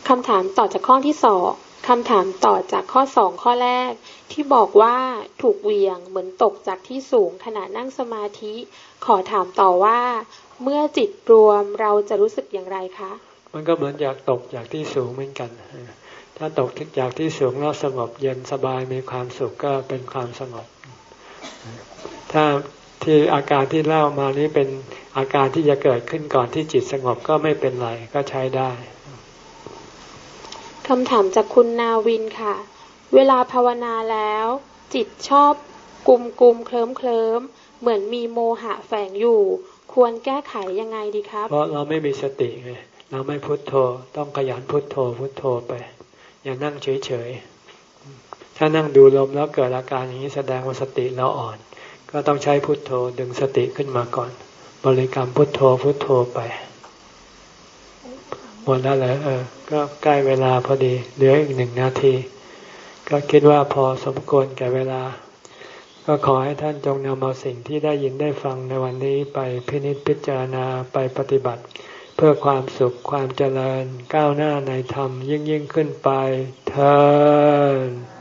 คำถามต่อจากข้อที่สองคำถามต่อจากข้อสองข้อแรก ที่บอกว่าถูกเวียงเหมือนตกจากที่สูงขณะนั่งสมาธิ ขอถามต่อว่า เมื่อจิตรวมเราจะรู้สึกอย่างไรคะ มันก็เหมือนอยากตกจากที่สูงเหมือนกัน ถ้าตกจากที่สูงแล้วสงบเย็นสบายมีความสุขก็เป็นความสงบ ถ้า ที่อาการที่เล่ามานี้เป็นอาการที่จะเกิดขึ้นก่อนที่จิตสงบก็ไม่เป็นไรก็ใช้ได้คำถามจากคุณนาวินค่ะ เวลาภาวนาแล้ว จิตชอบกุมกุมเคลิ้มเคลิ้มเหมือนมีโมหะแฝงอยู่ ควรแก้ไขยังไงดีครับ เพราะเราไม่มีสติไงเราไม่พุโทโธ ต้องขยันพุโทโธ พุโทโธไป อย่านั่งเฉยๆถ้านั่งดูลมแล้วเกิดอาการอย่างนี้แสดงว่าสติเราอ่อน ก็ต้องใช้พุทโธดึงสติขึ้นมาก่อน บริกรรมพุทโธพุทโธไปหมดแล้วเหรอเออ ก็ใกล้เวลาพอดีเหลืออีกหนึ่งนาที ก็คิดว่าพอสมควรแก่เวลา ก็ขอให้ท่านจงนำเอาสิ่งที่ได้ยินได้ฟังในวันนี้ไปพินิจพิจารณาไปปฏิบัติ เพื่อความสุขความเจริญก้าวหน้าในธรรมยิ่งยิ่งขึ้นไปเธอ